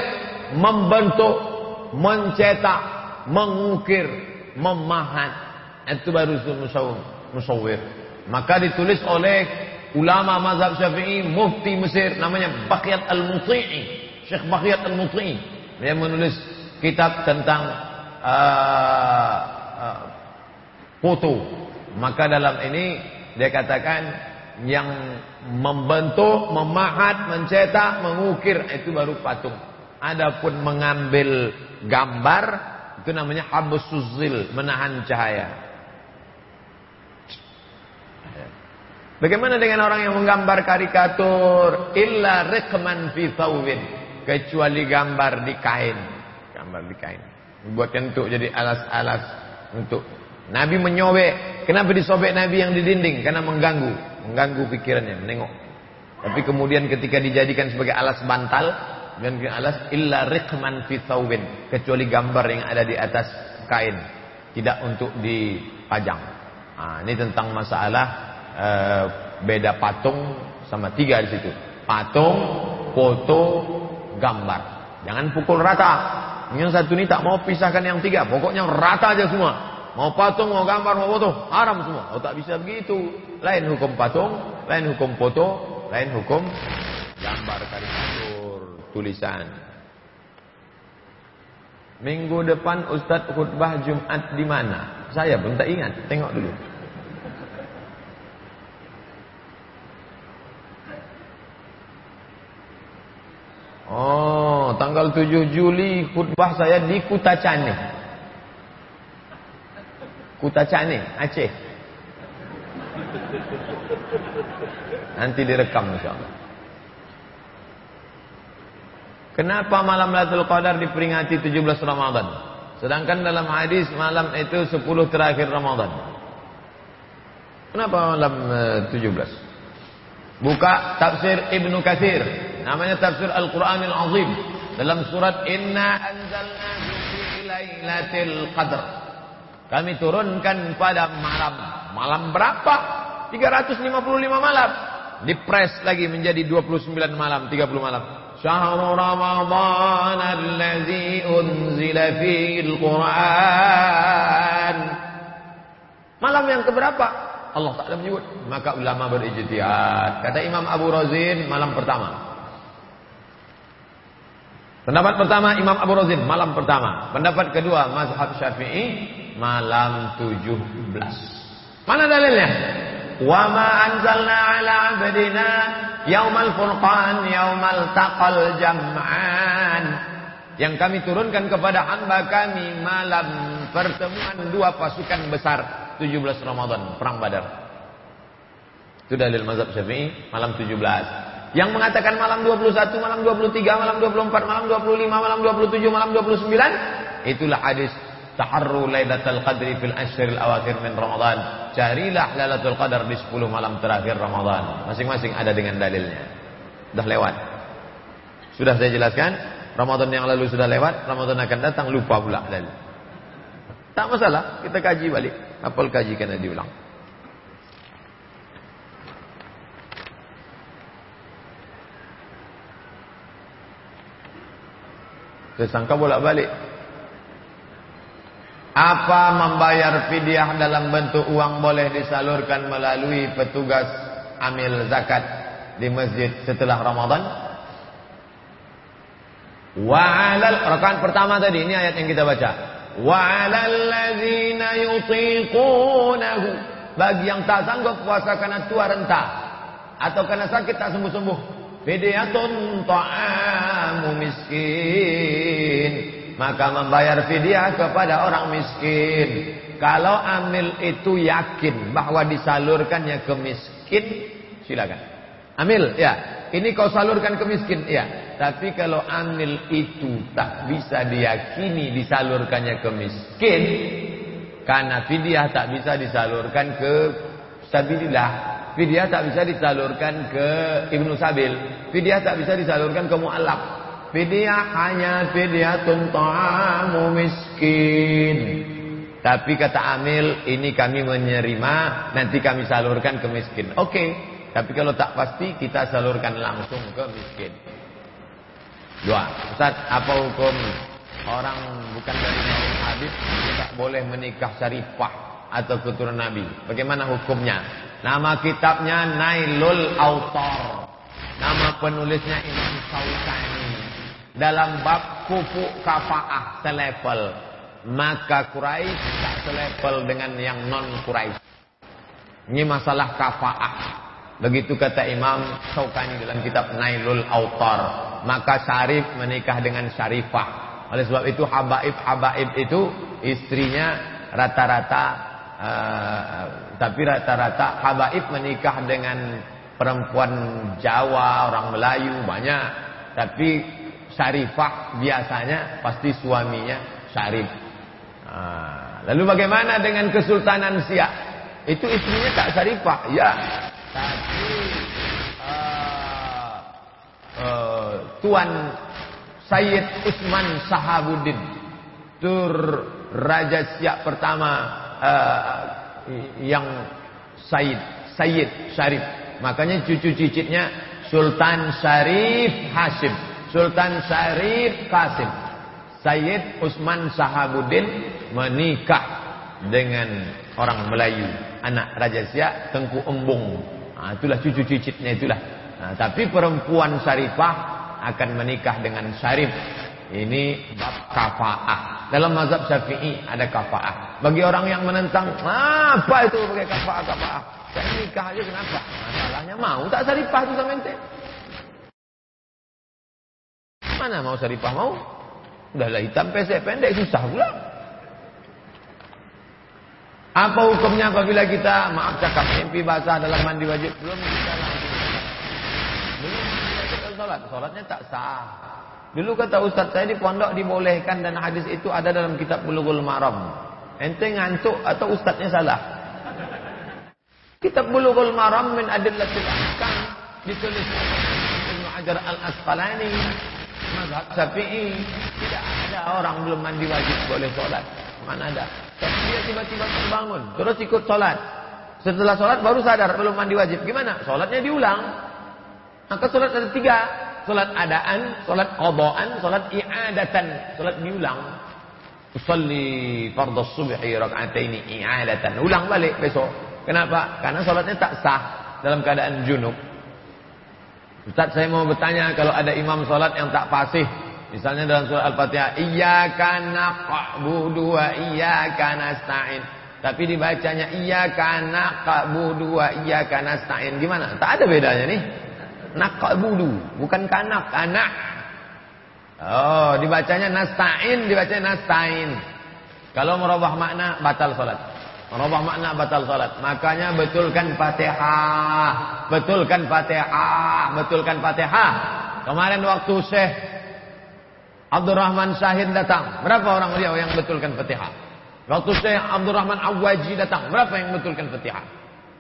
membentuk, mencetak, mengukir, memahat. Itu baru musawwir. Maka ditulis oleh ulama mazhab Syafi'i, mufti Mesir namanya Baqiyat Al-Muti'i. Syekh Baqiyat Al-Muti'i. Dia menulis kitab tentang uh, uh, foto. Maka dalam ini dia katakan yang membentuk, memahat, mencetak, mengukir itu baru patung. Adapun mengambil gambar itu namanya habsuzil, menahan cahaya. Bagaimana dengan orang yang menggambar karikatur illa riqman fi kecuali gambar di kain, gambar di kain. Buatkan untuk jadi alas-alas untuk Nabi menyobek. Kenapa disobek Nabi yang di dinding? Karena mengganggu, mengganggu pikirannya, menengok. Tapi kemudian ketika dijadikan sebagai alas bantal, dan alas illa riqman fi thawbin kecuali gambar yang ada di atas kain tidak untuk dipajang. Nah, ini tentang masalah uh, beda patung sama tiga di situ. Patung foto gambar. Jangan pukul rata. Yang satu ini tak mau pisahkan yang tiga. Pokoknya rata aja semua. Mau patung mau gambar mau foto. Haram semua. Oh tak bisa begitu lain hukum patung lain hukum foto lain hukum gambar karikatur tulisan. Minggu depan Ustaz khutbah Jumat di mana? Saya pun tak ingat. Tengok dulu. Oh, tanggal 7 Juli khutbah saya di Kutacane. Kutacane, Aceh. Nanti direkam insyaAllah. Kenapa malam Lailatul Qadar diperingati 17 Ramadan? Sedangkan dalam hadis malam itu 10 terakhir Ramadan. Kenapa malam 17? Eh, Buka tafsir Ibnu Katsir, namanya tafsir Al-Qur'anil Azim dalam surat Inna anzalnahu fi lailatul qadar. Kami turunkan pada malam. Malam berapa? 355 malam. Dipres lagi menjadi 29 malam, 30 malam. شهر رمضان الذي أنزل فيه القرآن Malam yang keberapa? Allah Ta'ala menyebut. Maka ulama berijtihad. Kata Imam Abu Razin, malam pertama. Pendapat pertama Imam Abu Razin, malam pertama. Pendapat kedua Mazhab Syafi'i, malam 17. Mana dalilnya? Wa ma anzalna ala abdina Yaumal furqan, yaumal taqal jam'an. Yang kami turunkan kepada hamba kami malam pertemuan dua pasukan besar 17 Ramadan perang Badar. Itu dalil mazhab Syafi'i malam 17. Yang mengatakan malam 21, malam 23, malam 24, malam 25, malam 27, malam 29 itulah hadis Taharru Lailatul Qadri fil ashril awakhir min Ramadan. Carilah Lailatul Qadar di 10 malam terakhir Ramadan. Masing-masing ada dengan dalilnya. Sudah lewat. Sudah saya jelaskan, Ramadan yang lalu sudah lewat, Ramadan akan datang lupa pula dalil. Tak masalah, kita kaji balik. Apal kaji kena diulang. Saya sangka bolak-balik. Apa membayar fidyah dalam bentuk uang boleh disalurkan melalui petugas amil zakat di masjid setelah Ramadan? Wa 'alal rakaat pertama tadi ini ayat yang kita baca. Wa 'alal ladzina yutiqunahu bagi yang tak sanggup puasa karena tua renta atau karena sakit tak sembuh-sembuh. Fidyatun ta'amu miskin maka membayar fidyah kepada orang miskin. Kalau amil itu yakin bahwa disalurkannya ke miskin, silakan. Amil, ya. Ini kau salurkan ke miskin, ya. Tapi kalau amil itu tak bisa diyakini disalurkannya ke miskin, karena fidyah tak bisa disalurkan ke stabilillah. Fidyah tak bisa disalurkan ke Ibnu Sabil. Fidyah tak bisa disalurkan ke mu'alaf. Fidyah hanya fidyatun ta'amu miskin. Tapi kata Amil, ini kami menerima, nanti kami salurkan ke miskin. Oke, tapi kalau tak pasti kita salurkan langsung ke miskin. Dua, Ustaz, apa hukum orang bukan dari Nabi Habib tidak boleh menikah syarifah atau keturunan Nabi? Bagaimana hukumnya? Nama kitabnya Nailul Autor. Nama penulisnya Imam Saukani dalam bab kufu kafaah selevel. Maka Quraisy tak selevel dengan yang non Quraisy ini masalah kafaah. Begitu kata Imam Syaukani dalam kitab Nailul Autar. Maka Syarif menikah dengan Syarifah. Oleh sebab itu habaib-habaib itu istrinya rata-rata uh, tapi rata-rata habaib menikah dengan perempuan Jawa, orang Melayu banyak. Tapi syarifah biasanya pasti suaminya syarif. Nah, lalu bagaimana dengan kesultanan Siak? Itu istrinya tak syarifah, ya. Tapi uh, uh, Tuan Sayyid Usman Sahabuddin tur Raja Siak pertama uh, yang Sayyid Sayyid Syarif. Makanya cucu cicitnya Sultan Syarif Hashim. Sultan Syarif Qasim Sayyid Usman Sahabuddin menikah dengan orang Melayu anak Raja Siak Tengku Embung. Nah, itulah cucu cicitnya itulah. Nah, tapi perempuan Syarifah akan menikah dengan Syarif ini bab kafaah. Dalam mazhab syafi'i ada kafaah. Bagi orang yang menentang apa itu pakai kafaah kafaah? Saya nikah aja kenapa? Masalahnya mau tak Syarifah itu sama ente Mana mau Saripah mau? Udahlah hitam pesek pendek susah pula. Apa hukumnya apabila kita maaf cakap mimpi basah dalam mandi wajib belum kita langsung belum kita sholat sholatnya tak sah Dulu kata ustaz saya di pondok dibolehkan dan hadis itu ada dalam kitab Bulughul Maram. Ente ngantuk atau ustaznya salah? Kitab Bulughul Maram min adillatil ahkam ditulis Ibnu Hajar Al-Asqalani mazhab Syafi'i tidak ada orang belum mandi wajib boleh sholat. Mana ada? Tapi dia tiba-tiba terbangun terus ikut sholat. Setelah sholat baru sadar belum mandi wajib. Gimana? Sholatnya diulang. Maka sholat ada tiga. Sholat adaan sholat qadaan sholat i'adatan. Sholat diulang. Usalli fardhu subhi raka'ataini i'adatan. Ulang balik besok. Kenapa? Karena sholatnya tak sah dalam keadaan junub Ustaz saya mau bertanya kalau ada imam sholat yang tak fasih. Misalnya dalam surah Al-Fatihah. Iyaka naqa'budu wa iyaka nasta'in. Tapi dibacanya iyaka naqa'budu wa iyaka nasta'in. Gimana? Tak ada bedanya nih. Naqa'budu. Bukan kanak. Kanak. Oh dibacanya nasta'in. Dibacanya nasta'in. Kalau merubah makna batal sholat. Merubah makna batal salat. Makanya betulkan Fatihah. Betulkan Fatihah. Betulkan Fatihah. Kemarin waktu Syekh Abdurrahman Syahid datang. Berapa orang dia yang betulkan Fatihah? Waktu Syekh Abdurrahman Awaji datang. Berapa yang betulkan Fatihah?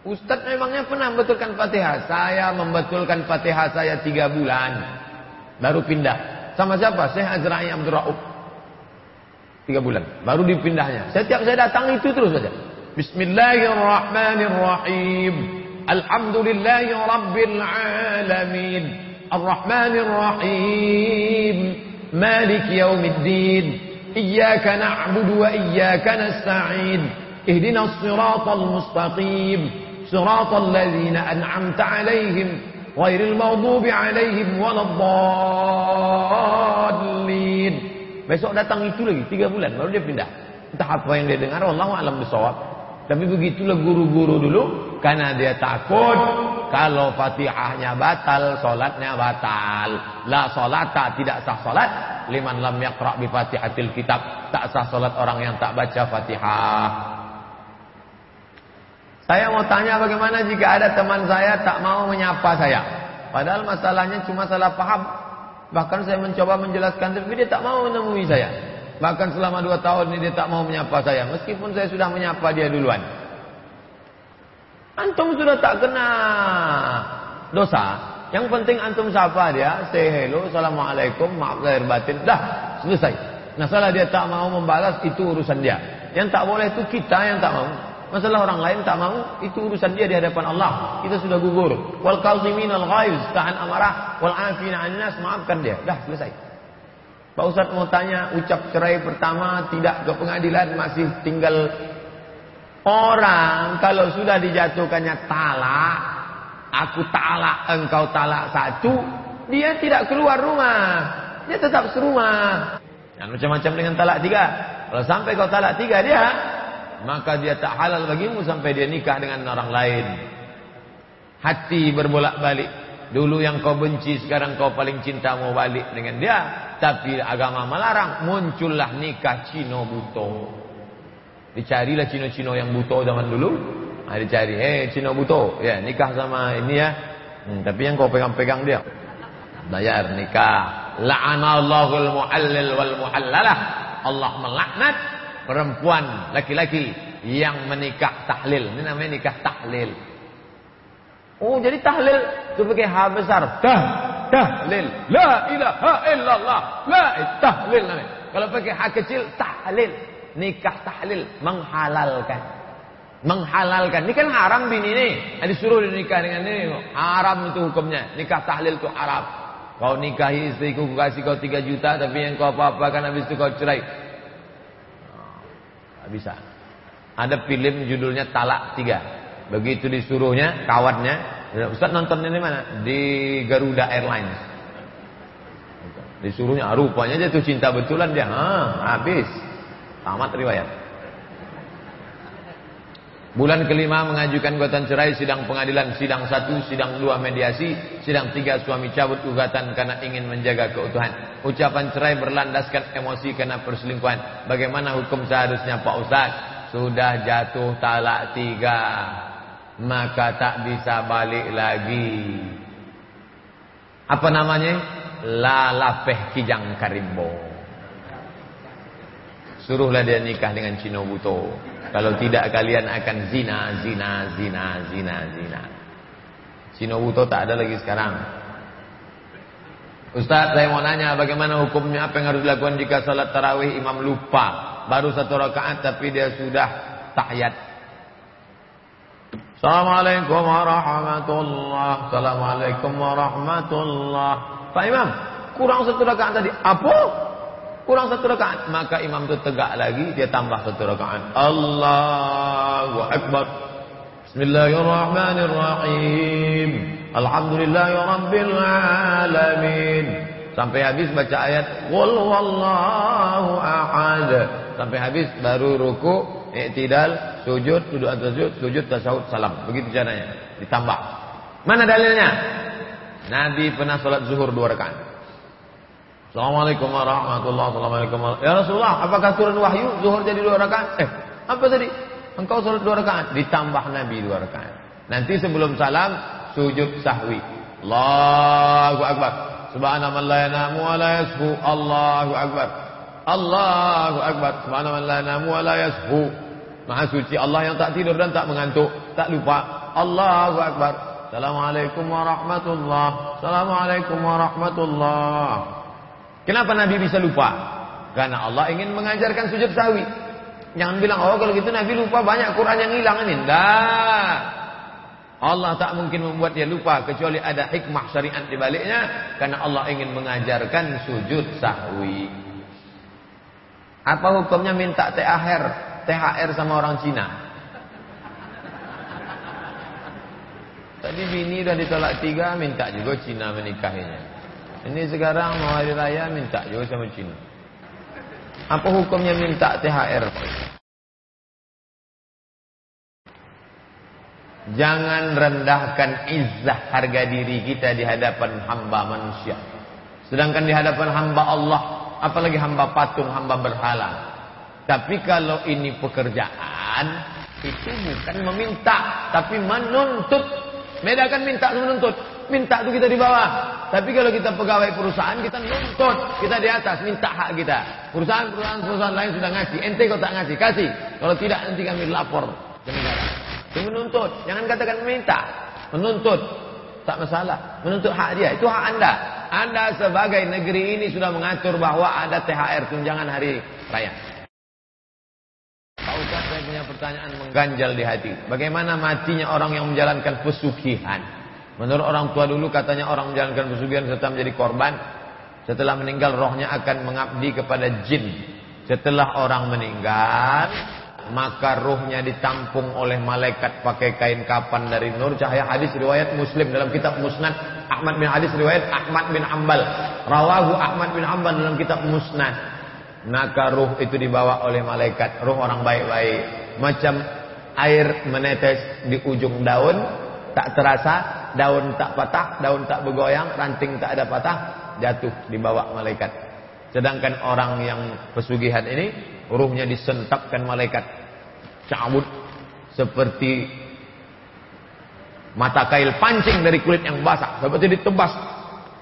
Ustaz memangnya pernah betulkan Fatihah? Saya membetulkan Fatihah saya tiga bulan. Baru pindah. Sama siapa? Syekh Azra'i Abdul Ra'uf. Tiga bulan. Baru dipindahnya. Setiap saya datang itu terus saja. بسم الله الرحمن الرحيم. الحمد لله رب العالمين. الرحمن الرحيم. مالك يوم الدين. إياك نعبد وإياك نستعين. اهدنا الصراط المستقيم. صراط الذين أنعمت عليهم غير المغضوب عليهم ولا الضالين. Besok datang itu lagi, tiga bulan, baru dia pindah. Entah apa yang dia dengar, Allah alam bisawab. Tapi begitulah guru-guru dulu karena dia takut kalau Fatihahnya batal, solatnya batal. La solata tidak sah solat liman lam yaqra bi Fatihatil kitab. Tak sah solat orang yang tak baca Fatihah. Saya mau tanya bagaimana jika ada teman saya tak mau menyapa saya. Padahal masalahnya cuma salah paham. Bahkan saya mencoba menjelaskan tapi dia tak mau menemui saya. Bahkan selama dua tahun ini dia tak mau menyapa saya. Meskipun saya sudah menyapa dia duluan. Antum sudah tak kena dosa. Yang penting antum sapa dia. Say hello. Assalamualaikum. Maaf lahir batin. Dah. Selesai. Nah salah dia tak mau membalas. Itu urusan dia. Yang tak boleh itu kita yang tak mau. Masalah orang lain tak mau. Itu urusan dia di hadapan Allah. Kita sudah gugur. Wal kazimin al ghaiz. Tahan amarah. Wal afina annas. Maafkan dia. Dah selesai. Pak Ustaz mau tanya, ucap cerai pertama tidak ke pengadilan masih tinggal orang kalau sudah dijatuhkannya talak, aku talak, engkau talak satu, dia tidak keluar rumah, dia tetap serumah. Yang macam-macam dengan talak tiga. Kalau sampai kau talak tiga dia, maka dia tak halal bagimu sampai dia nikah dengan orang lain. Hati berbolak-balik Dulu yang kau benci sekarang kau paling cinta mau balik dengan dia. Tapi agama melarang. Muncullah nikah Cino buto. Dicarilah Cino-Cino yang buto zaman dulu. Ha, dicari. Eh hey, Cino buto. Ya nikah sama ini ya. Hmm, tapi yang kau pegang-pegang dia. Bayar nikah. La'anallahul mu'allil wal mu'allalah. Allah melaknat perempuan laki-laki yang menikah tahlil. Ini namanya nikah tahlil. Oh jadi tahlil itu pakai ha besar. Tah, tahlil. La ilaha illallah. La tahlil namanya. Kalau pakai ha kecil tahlil. Nikah tahlil menghalalkan. Menghalalkan. Ini kan haram bini ini. Disuruh nikah dengan ini. Haram itu hukumnya. Nikah tahlil itu haram. Kau nikahi istriku, kasih kau 3 juta, tapi yang kau apa-apakan habis itu kau cerai. Tak bisa. Ada film judulnya Talak 3. Begitu disuruhnya kawannya, Ustaz nonton ini mana? Di Garuda Airlines. Disuruhnya, ah, rupanya dia tuh cinta betulan dia. Ha, habis. Tamat riwayat. Bulan kelima mengajukan gugatan cerai sidang pengadilan sidang satu, sidang dua mediasi, sidang tiga suami cabut gugatan karena ingin menjaga keutuhan. Ucapan cerai berlandaskan emosi karena perselingkuhan. Bagaimana hukum seharusnya Pak Ustaz? Sudah jatuh talak tiga maka tak bisa balik lagi. Apa namanya? lalapeh kijang karimbo. Suruhlah dia nikah dengan Cino Buto. Kalau tidak kalian akan zina, zina, zina, zina, zina. Cino Buto tak ada lagi sekarang. Ustaz saya mau nanya bagaimana hukumnya apa yang harus dilakukan jika salat tarawih imam lupa baru satu rakaat tapi dia sudah tahiyat. Assalamualaikum warahmatullahi Assalamualaikum warahmatullahi Pak Imam, kurang satu rakaat tadi. Apa? Kurang satu rakaat. Maka imam itu tegak lagi, dia tambah satu rakaat. Allahu Akbar. Bismillahirrahmanirrahim. Alhamdulillahirabbil alamin. Sampai habis baca ayat Qul wallahu ahad. Sampai habis baru ruku, i'tidal, sujud, atas sujud, sujud tasawuf salam. Begitu caranya. Ditambah. Mana dalilnya? Nabi pernah sholat zuhur dua rakaat. Assalamualaikum warahmatullahi wabarakatuh. Ya Rasulullah, apakah turun wahyu zuhur jadi dua rakaat? Eh, apa tadi? Engkau sholat dua rakaat, ditambah Nabi dua rakaat. Nanti sebelum salam sujud sahwi. Allahu akbar. Subhanallah la yanamu yasfu. Allahu akbar. Allahu akbar. Subhanallah la yanamu yasfu. Maha suci Allah yang tak tidur dan tak mengantuk, tak lupa. Allahu akbar. Assalamualaikum warahmatullahi Assalamualaikum warahmatullahi Kenapa Nabi bisa lupa? Karena Allah ingin mengajarkan sujud sahwi. Jangan bilang, oh kalau gitu Nabi lupa banyak Quran yang hilang ini. Tidak. Allah tak mungkin membuat dia lupa kecuali ada hikmah syariat di baliknya karena Allah ingin mengajarkan sujud sahwi. Apa hukumnya minta THR, THR sama orang Cina? Tadi bini udah ditolak tiga, minta juga Cina menikahinya. Ini sekarang mau hari raya minta juga sama Cina. Apa hukumnya minta THR? Jangan rendahkan izzah harga diri kita di hadapan hamba manusia. Sedangkan di hadapan hamba Allah, apalagi hamba patung, hamba berhala. Tapi kalau ini pekerjaan, itu bukan meminta, tapi menuntut. Bedakan minta sama menuntut. Minta itu kita di bawah. Tapi kalau kita pegawai perusahaan, kita nuntut. Kita di atas, minta hak kita. Perusahaan-perusahaan perusahaan lain sudah ngasih. Ente kau tak ngasih, kasih. Kalau tidak, nanti kami lapor ke. Itu menuntut. Jangan katakan meminta. Menuntut. Tak masalah. Menuntut hak dia. Itu hak anda. Anda sebagai negeri ini sudah mengatur bahwa ada THR tunjangan hari raya. Punya pertanyaan mengganjal di hati. Bagaimana matinya orang yang menjalankan pesugihan? Menurut orang tua dulu katanya orang menjalankan pesugihan serta menjadi korban. Setelah meninggal rohnya akan mengabdi kepada jin. Setelah orang meninggal, maka ruhnya ditampung oleh malaikat pakai kain kapan dari nur cahaya hadis riwayat Muslim dalam kitab Musnad Ahmad bin Hadis riwayat Ahmad bin Ambal rawahu Ahmad bin Ambal dalam kitab Musnad maka ruh itu dibawa oleh malaikat ruh orang baik-baik macam air menetes di ujung daun tak terasa daun tak patah daun tak bergoyang ranting tak ada patah jatuh dibawa malaikat. Sedangkan orang yang pesugihan ini ruhnya disentakkan malaikat. Cabut seperti mata kail pancing dari kulit yang basah seperti ditebas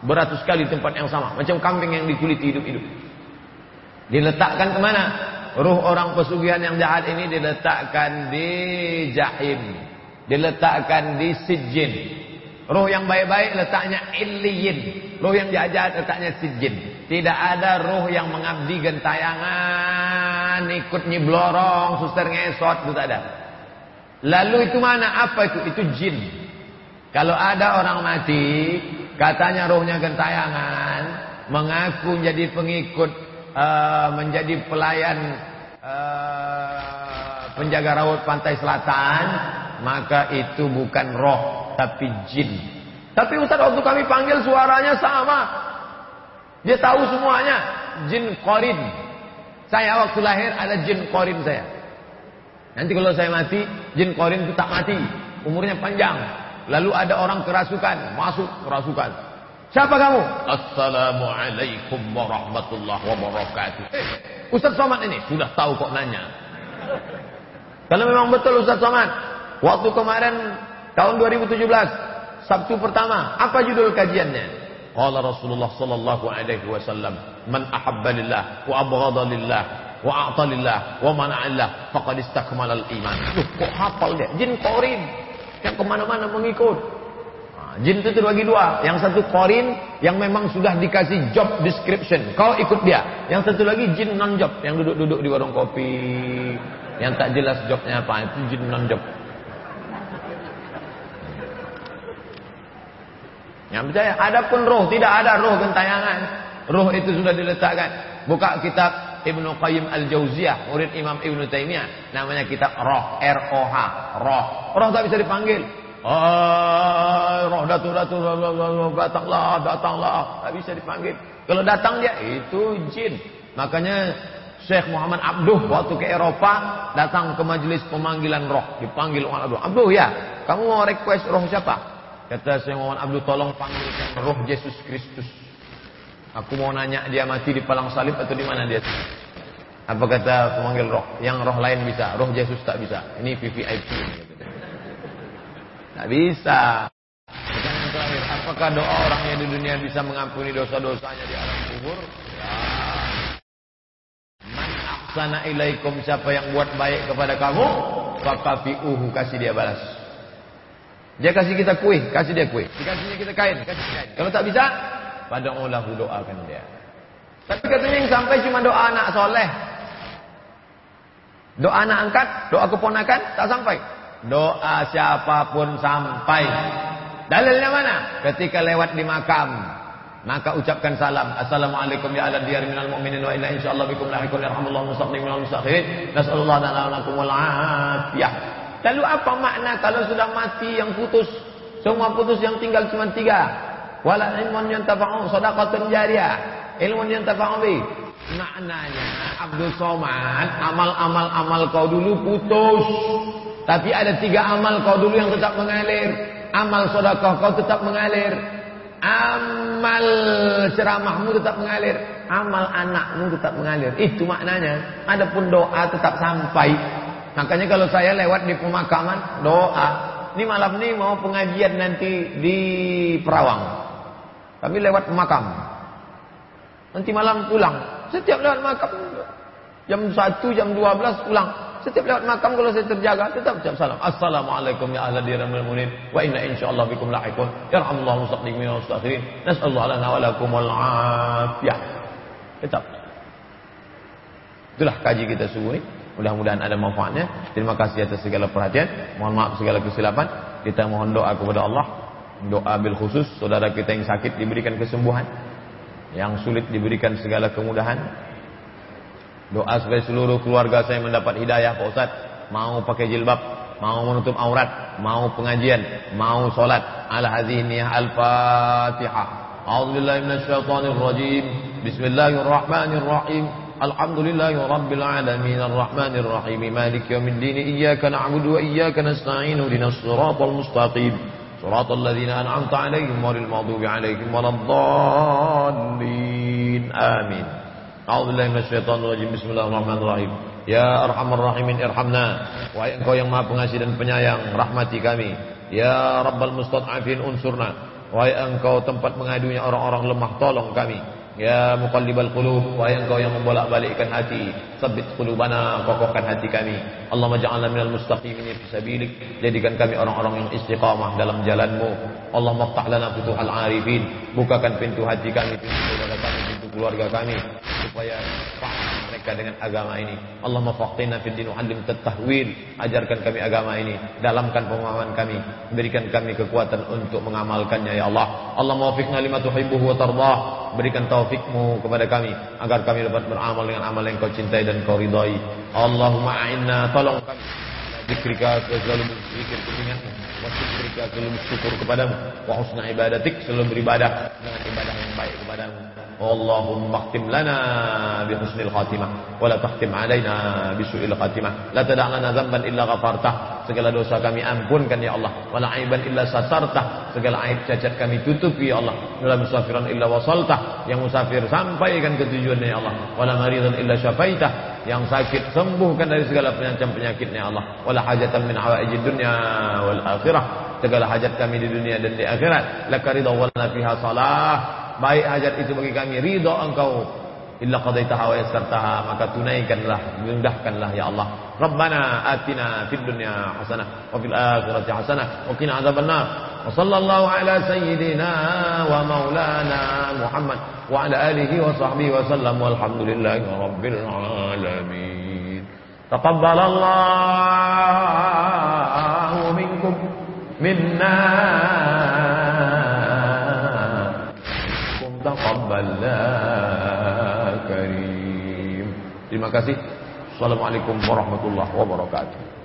beratus kali tempat yang sama macam kambing yang dikuliti hidup-hidup. Diletakkan ke mana ruh orang pesugihan yang jahat ini diletakkan di jahim diletakkan di sijin ruh yang baik-baik letaknya illiyin ruh yang jahat letaknya sijin tidak ada ruh yang mengabdi gentayangan, ikut nyiblorong, suster ngesot, itu tak ada. Lalu itu mana? Apa itu? Itu jin. Kalau ada orang mati, katanya ruhnya gentayangan, mengaku menjadi pengikut, uh, menjadi pelayan uh, penjaga raut pantai selatan, maka itu bukan roh, tapi jin. Tapi Ustaz waktu kami panggil suaranya sama. Dia tahu semuanya. Jin korin. Saya waktu lahir ada jin korin saya. Nanti kalau saya mati, jin korin itu tak mati. Umurnya panjang. Lalu ada orang kerasukan. Masuk kerasukan. Siapa kamu? Assalamualaikum warahmatullahi wabarakatuh. Ustaz Somad ini. Sudah tahu kok nanya. Kalau memang betul Ustaz Somad. Waktu kemarin tahun 2017. Sabtu pertama. Apa judul kajiannya? Qala Rasulullah sallallahu alaihi wasallam, "Man ahabba lillah wa abghadha lillah wa a'ta lillah wa mana'a lillah faqad istakmala al-iman." Loh, kok hafal dia? Jin qarin yang ke mana-mana mengikut. Jin itu terbagi dua. Yang satu qarin yang memang sudah dikasih job description. Kau ikut dia. Yang satu lagi jin non job yang duduk-duduk di warung kopi. Yang tak jelas jobnya apa. Itu jin non job. Yang percaya. Adapun roh, tidak ada roh gentayangan. Roh itu sudah diletakkan. Buka kitab Ibnu Qayyim Al-Jauziyah, murid Imam Ibnu Taimiyah, namanya kitab Roh, R O H, Roh. Roh tak bisa dipanggil. Oh, roh datu datu datanglah, datanglah, tak bisa dipanggil. Kalau datang dia itu jin. Makanya Syekh Muhammad Abduh waktu ke Eropa datang ke majelis pemanggilan roh, dipanggil orang Abduh. Abduh ya, kamu mau request roh siapa? Kata Syekh Muhammad Abdul tolong panggilkan roh Yesus Kristus. Aku mau nanya dia mati di palang salib atau di mana dia? Apa kata pemanggil roh? Yang roh lain bisa, roh Yesus tak bisa. Ini VVIP. Tak bisa. Pertanyaan terakhir, apakah doa orang yang di dunia bisa mengampuni dosa-dosanya di alam kubur? Ya. Man ahsana ilaikum siapa yang buat baik kepada kamu, fakafi'uhu kasih dia balas. Dia kasih kita kue, kasih dia kue. Dikasihnya kita kain, kasih kain. Kalau tak bisa, pada ulahu doakan dia. Tapi katanya yang sampai cuma doa anak soleh. Doa anak angkat, doa keponakan, tak sampai. Doa siapa pun sampai. Dalilnya mana? Ketika lewat di makam. Maka ucapkan salam. Assalamualaikum ya ala diyar minal mu'minin wa inna insyaallah bikum lahikun yarhamullahu mustaqim minal mustakhirin. Nas'alullah dan alakum wal afiyah. Lalu apa makna kalau sudah mati yang putus? Semua putus yang tinggal cuma tiga. Wala ilmun yang tafa'u sadaqatun jariyah. Ilmun yang tafa'u bi. Maknanya Abdul Somad amal-amal amal kau dulu putus. Tapi ada tiga amal kau dulu yang tetap mengalir. Amal sedekah kau tetap mengalir. Amal ceramahmu tetap mengalir. Amal anakmu tetap mengalir. Itu maknanya. Adapun doa tetap sampai. Makanya kalau saya lewat di pemakaman, doa. Ini malam ini mau pengajian nanti di Perawang. Kami lewat makam. Nanti malam pulang. Setiap lewat makam, jam 1, jam 12 pulang. Setiap lewat makam kalau saya terjaga, tetap ucap salam. Assalamualaikum ya ahla diram mu'minin wa inna insyaallah bikum lahiqun. Yarhamullahu mustaqdimin wa mustakhirin. Nas'alullah lana wa lakum wal afiyah. Tetap. Itulah kaji kita subuh ini. Mudah-mudahan ada manfaatnya. Terima kasih atas segala perhatian. Mohon maaf segala kesilapan. Kita mohon doa kepada Allah. Doa bil khusus saudara kita yang sakit diberikan kesembuhan. Yang sulit diberikan segala kemudahan. Doa supaya seluruh keluarga saya mendapat hidayah Pak Ustaz. Mau pakai jilbab, mau menutup aurat, mau pengajian, mau solat. Ala hadhihi niyah al-Fatihah. A'udzubillahi minasyaitonir rajim. Bismillahirrahmanirrahim. الحمد لله رب العالمين الرحمن الرحيم مالك يوم الدين إياك نعبد وإياك نستعين لنا الصراط المستقيم صراط الذين أنعمت عليهم غير المغضوب عليهم ولا الضالين آمين A'udzubillahi minasyaitonir rajim. Bismillahirrahmanirrahim. Ya arhamar rahimin irhamna. Wahai Engkau yang Maha Pengasih dan Penyayang, rahmati kami. Ya Rabbal mustad'afin unsurna. Wahai Engkau tempat mengadunya orang-orang lemah, tolong kami. Ya muqallibal qulub Wahai engkau yang membolak-balikkan hati Sabit qulubana Kokohkan hati kami Allah ja'alna minal mustaqimini Fisabilik Jadikan kami orang-orang yang istiqamah Dalam jalanmu Allah maftah lana futuhal arifin Bukakan pintu hati kami Pintu kami keluarga kami Supaya faham mereka dengan agama ini Allah mafaqtina fid din Alim tatahwil Ajarkan kami agama ini Dalamkan pemahaman kami Berikan kami kekuatan untuk mengamalkannya Ya Allah Allah mawafiqna lima tuhibbuhu wa tardah Berikan taufikmu kepada kami agar kami dapat beramal dengan amal yang kau cintai dan kau ridai. Allahumma a'inna tolong kami. Zikrika selalu berzikir kepinganmu. Wa zikrika selalu bersyukur kepadamu. Wa husna ibadatik selalu beribadah dengan ibadah yang baik kepadamu. Bi husnil khatimah wa la tahtim alaina bi su'il khatimah. La tada' lana dhanban illa ghafartah. Segala dosa kami ampunkan ya Allah. Wa la aiban illa satartah. Segala aib cacat kami tutupi ya Allah. La musafiran illa wasaltah. Yang musafir sampaikan ke tujuannya ya Allah. Wa la maridan illa syafaitah. Yang sakit sembuhkan dari segala penyakit penyakitnya ya Allah. Wa la hajatan min hawaijid dunya wal akhirah. Segala hajat kami di dunia dan di akhirat. Laka ridha wa fiha salah baik hajat itu bagi kami ridha engkau illa qadaitaha wa yassartaha maka tunaikanlah mudahkanlah ya Allah Rabbana atina fid dunya hasanah wa fil akhirati hasanah wa qina adzabannar wa sallallahu ala sayyidina wa maulana Muhammad wa ala alihi wa sahbihi wa sallam walhamdulillahi rabbil alamin taqabbalallahu minkum minna taqabbalallahu karim. Terima kasih. Assalamualaikum warahmatullahi wabarakatuh.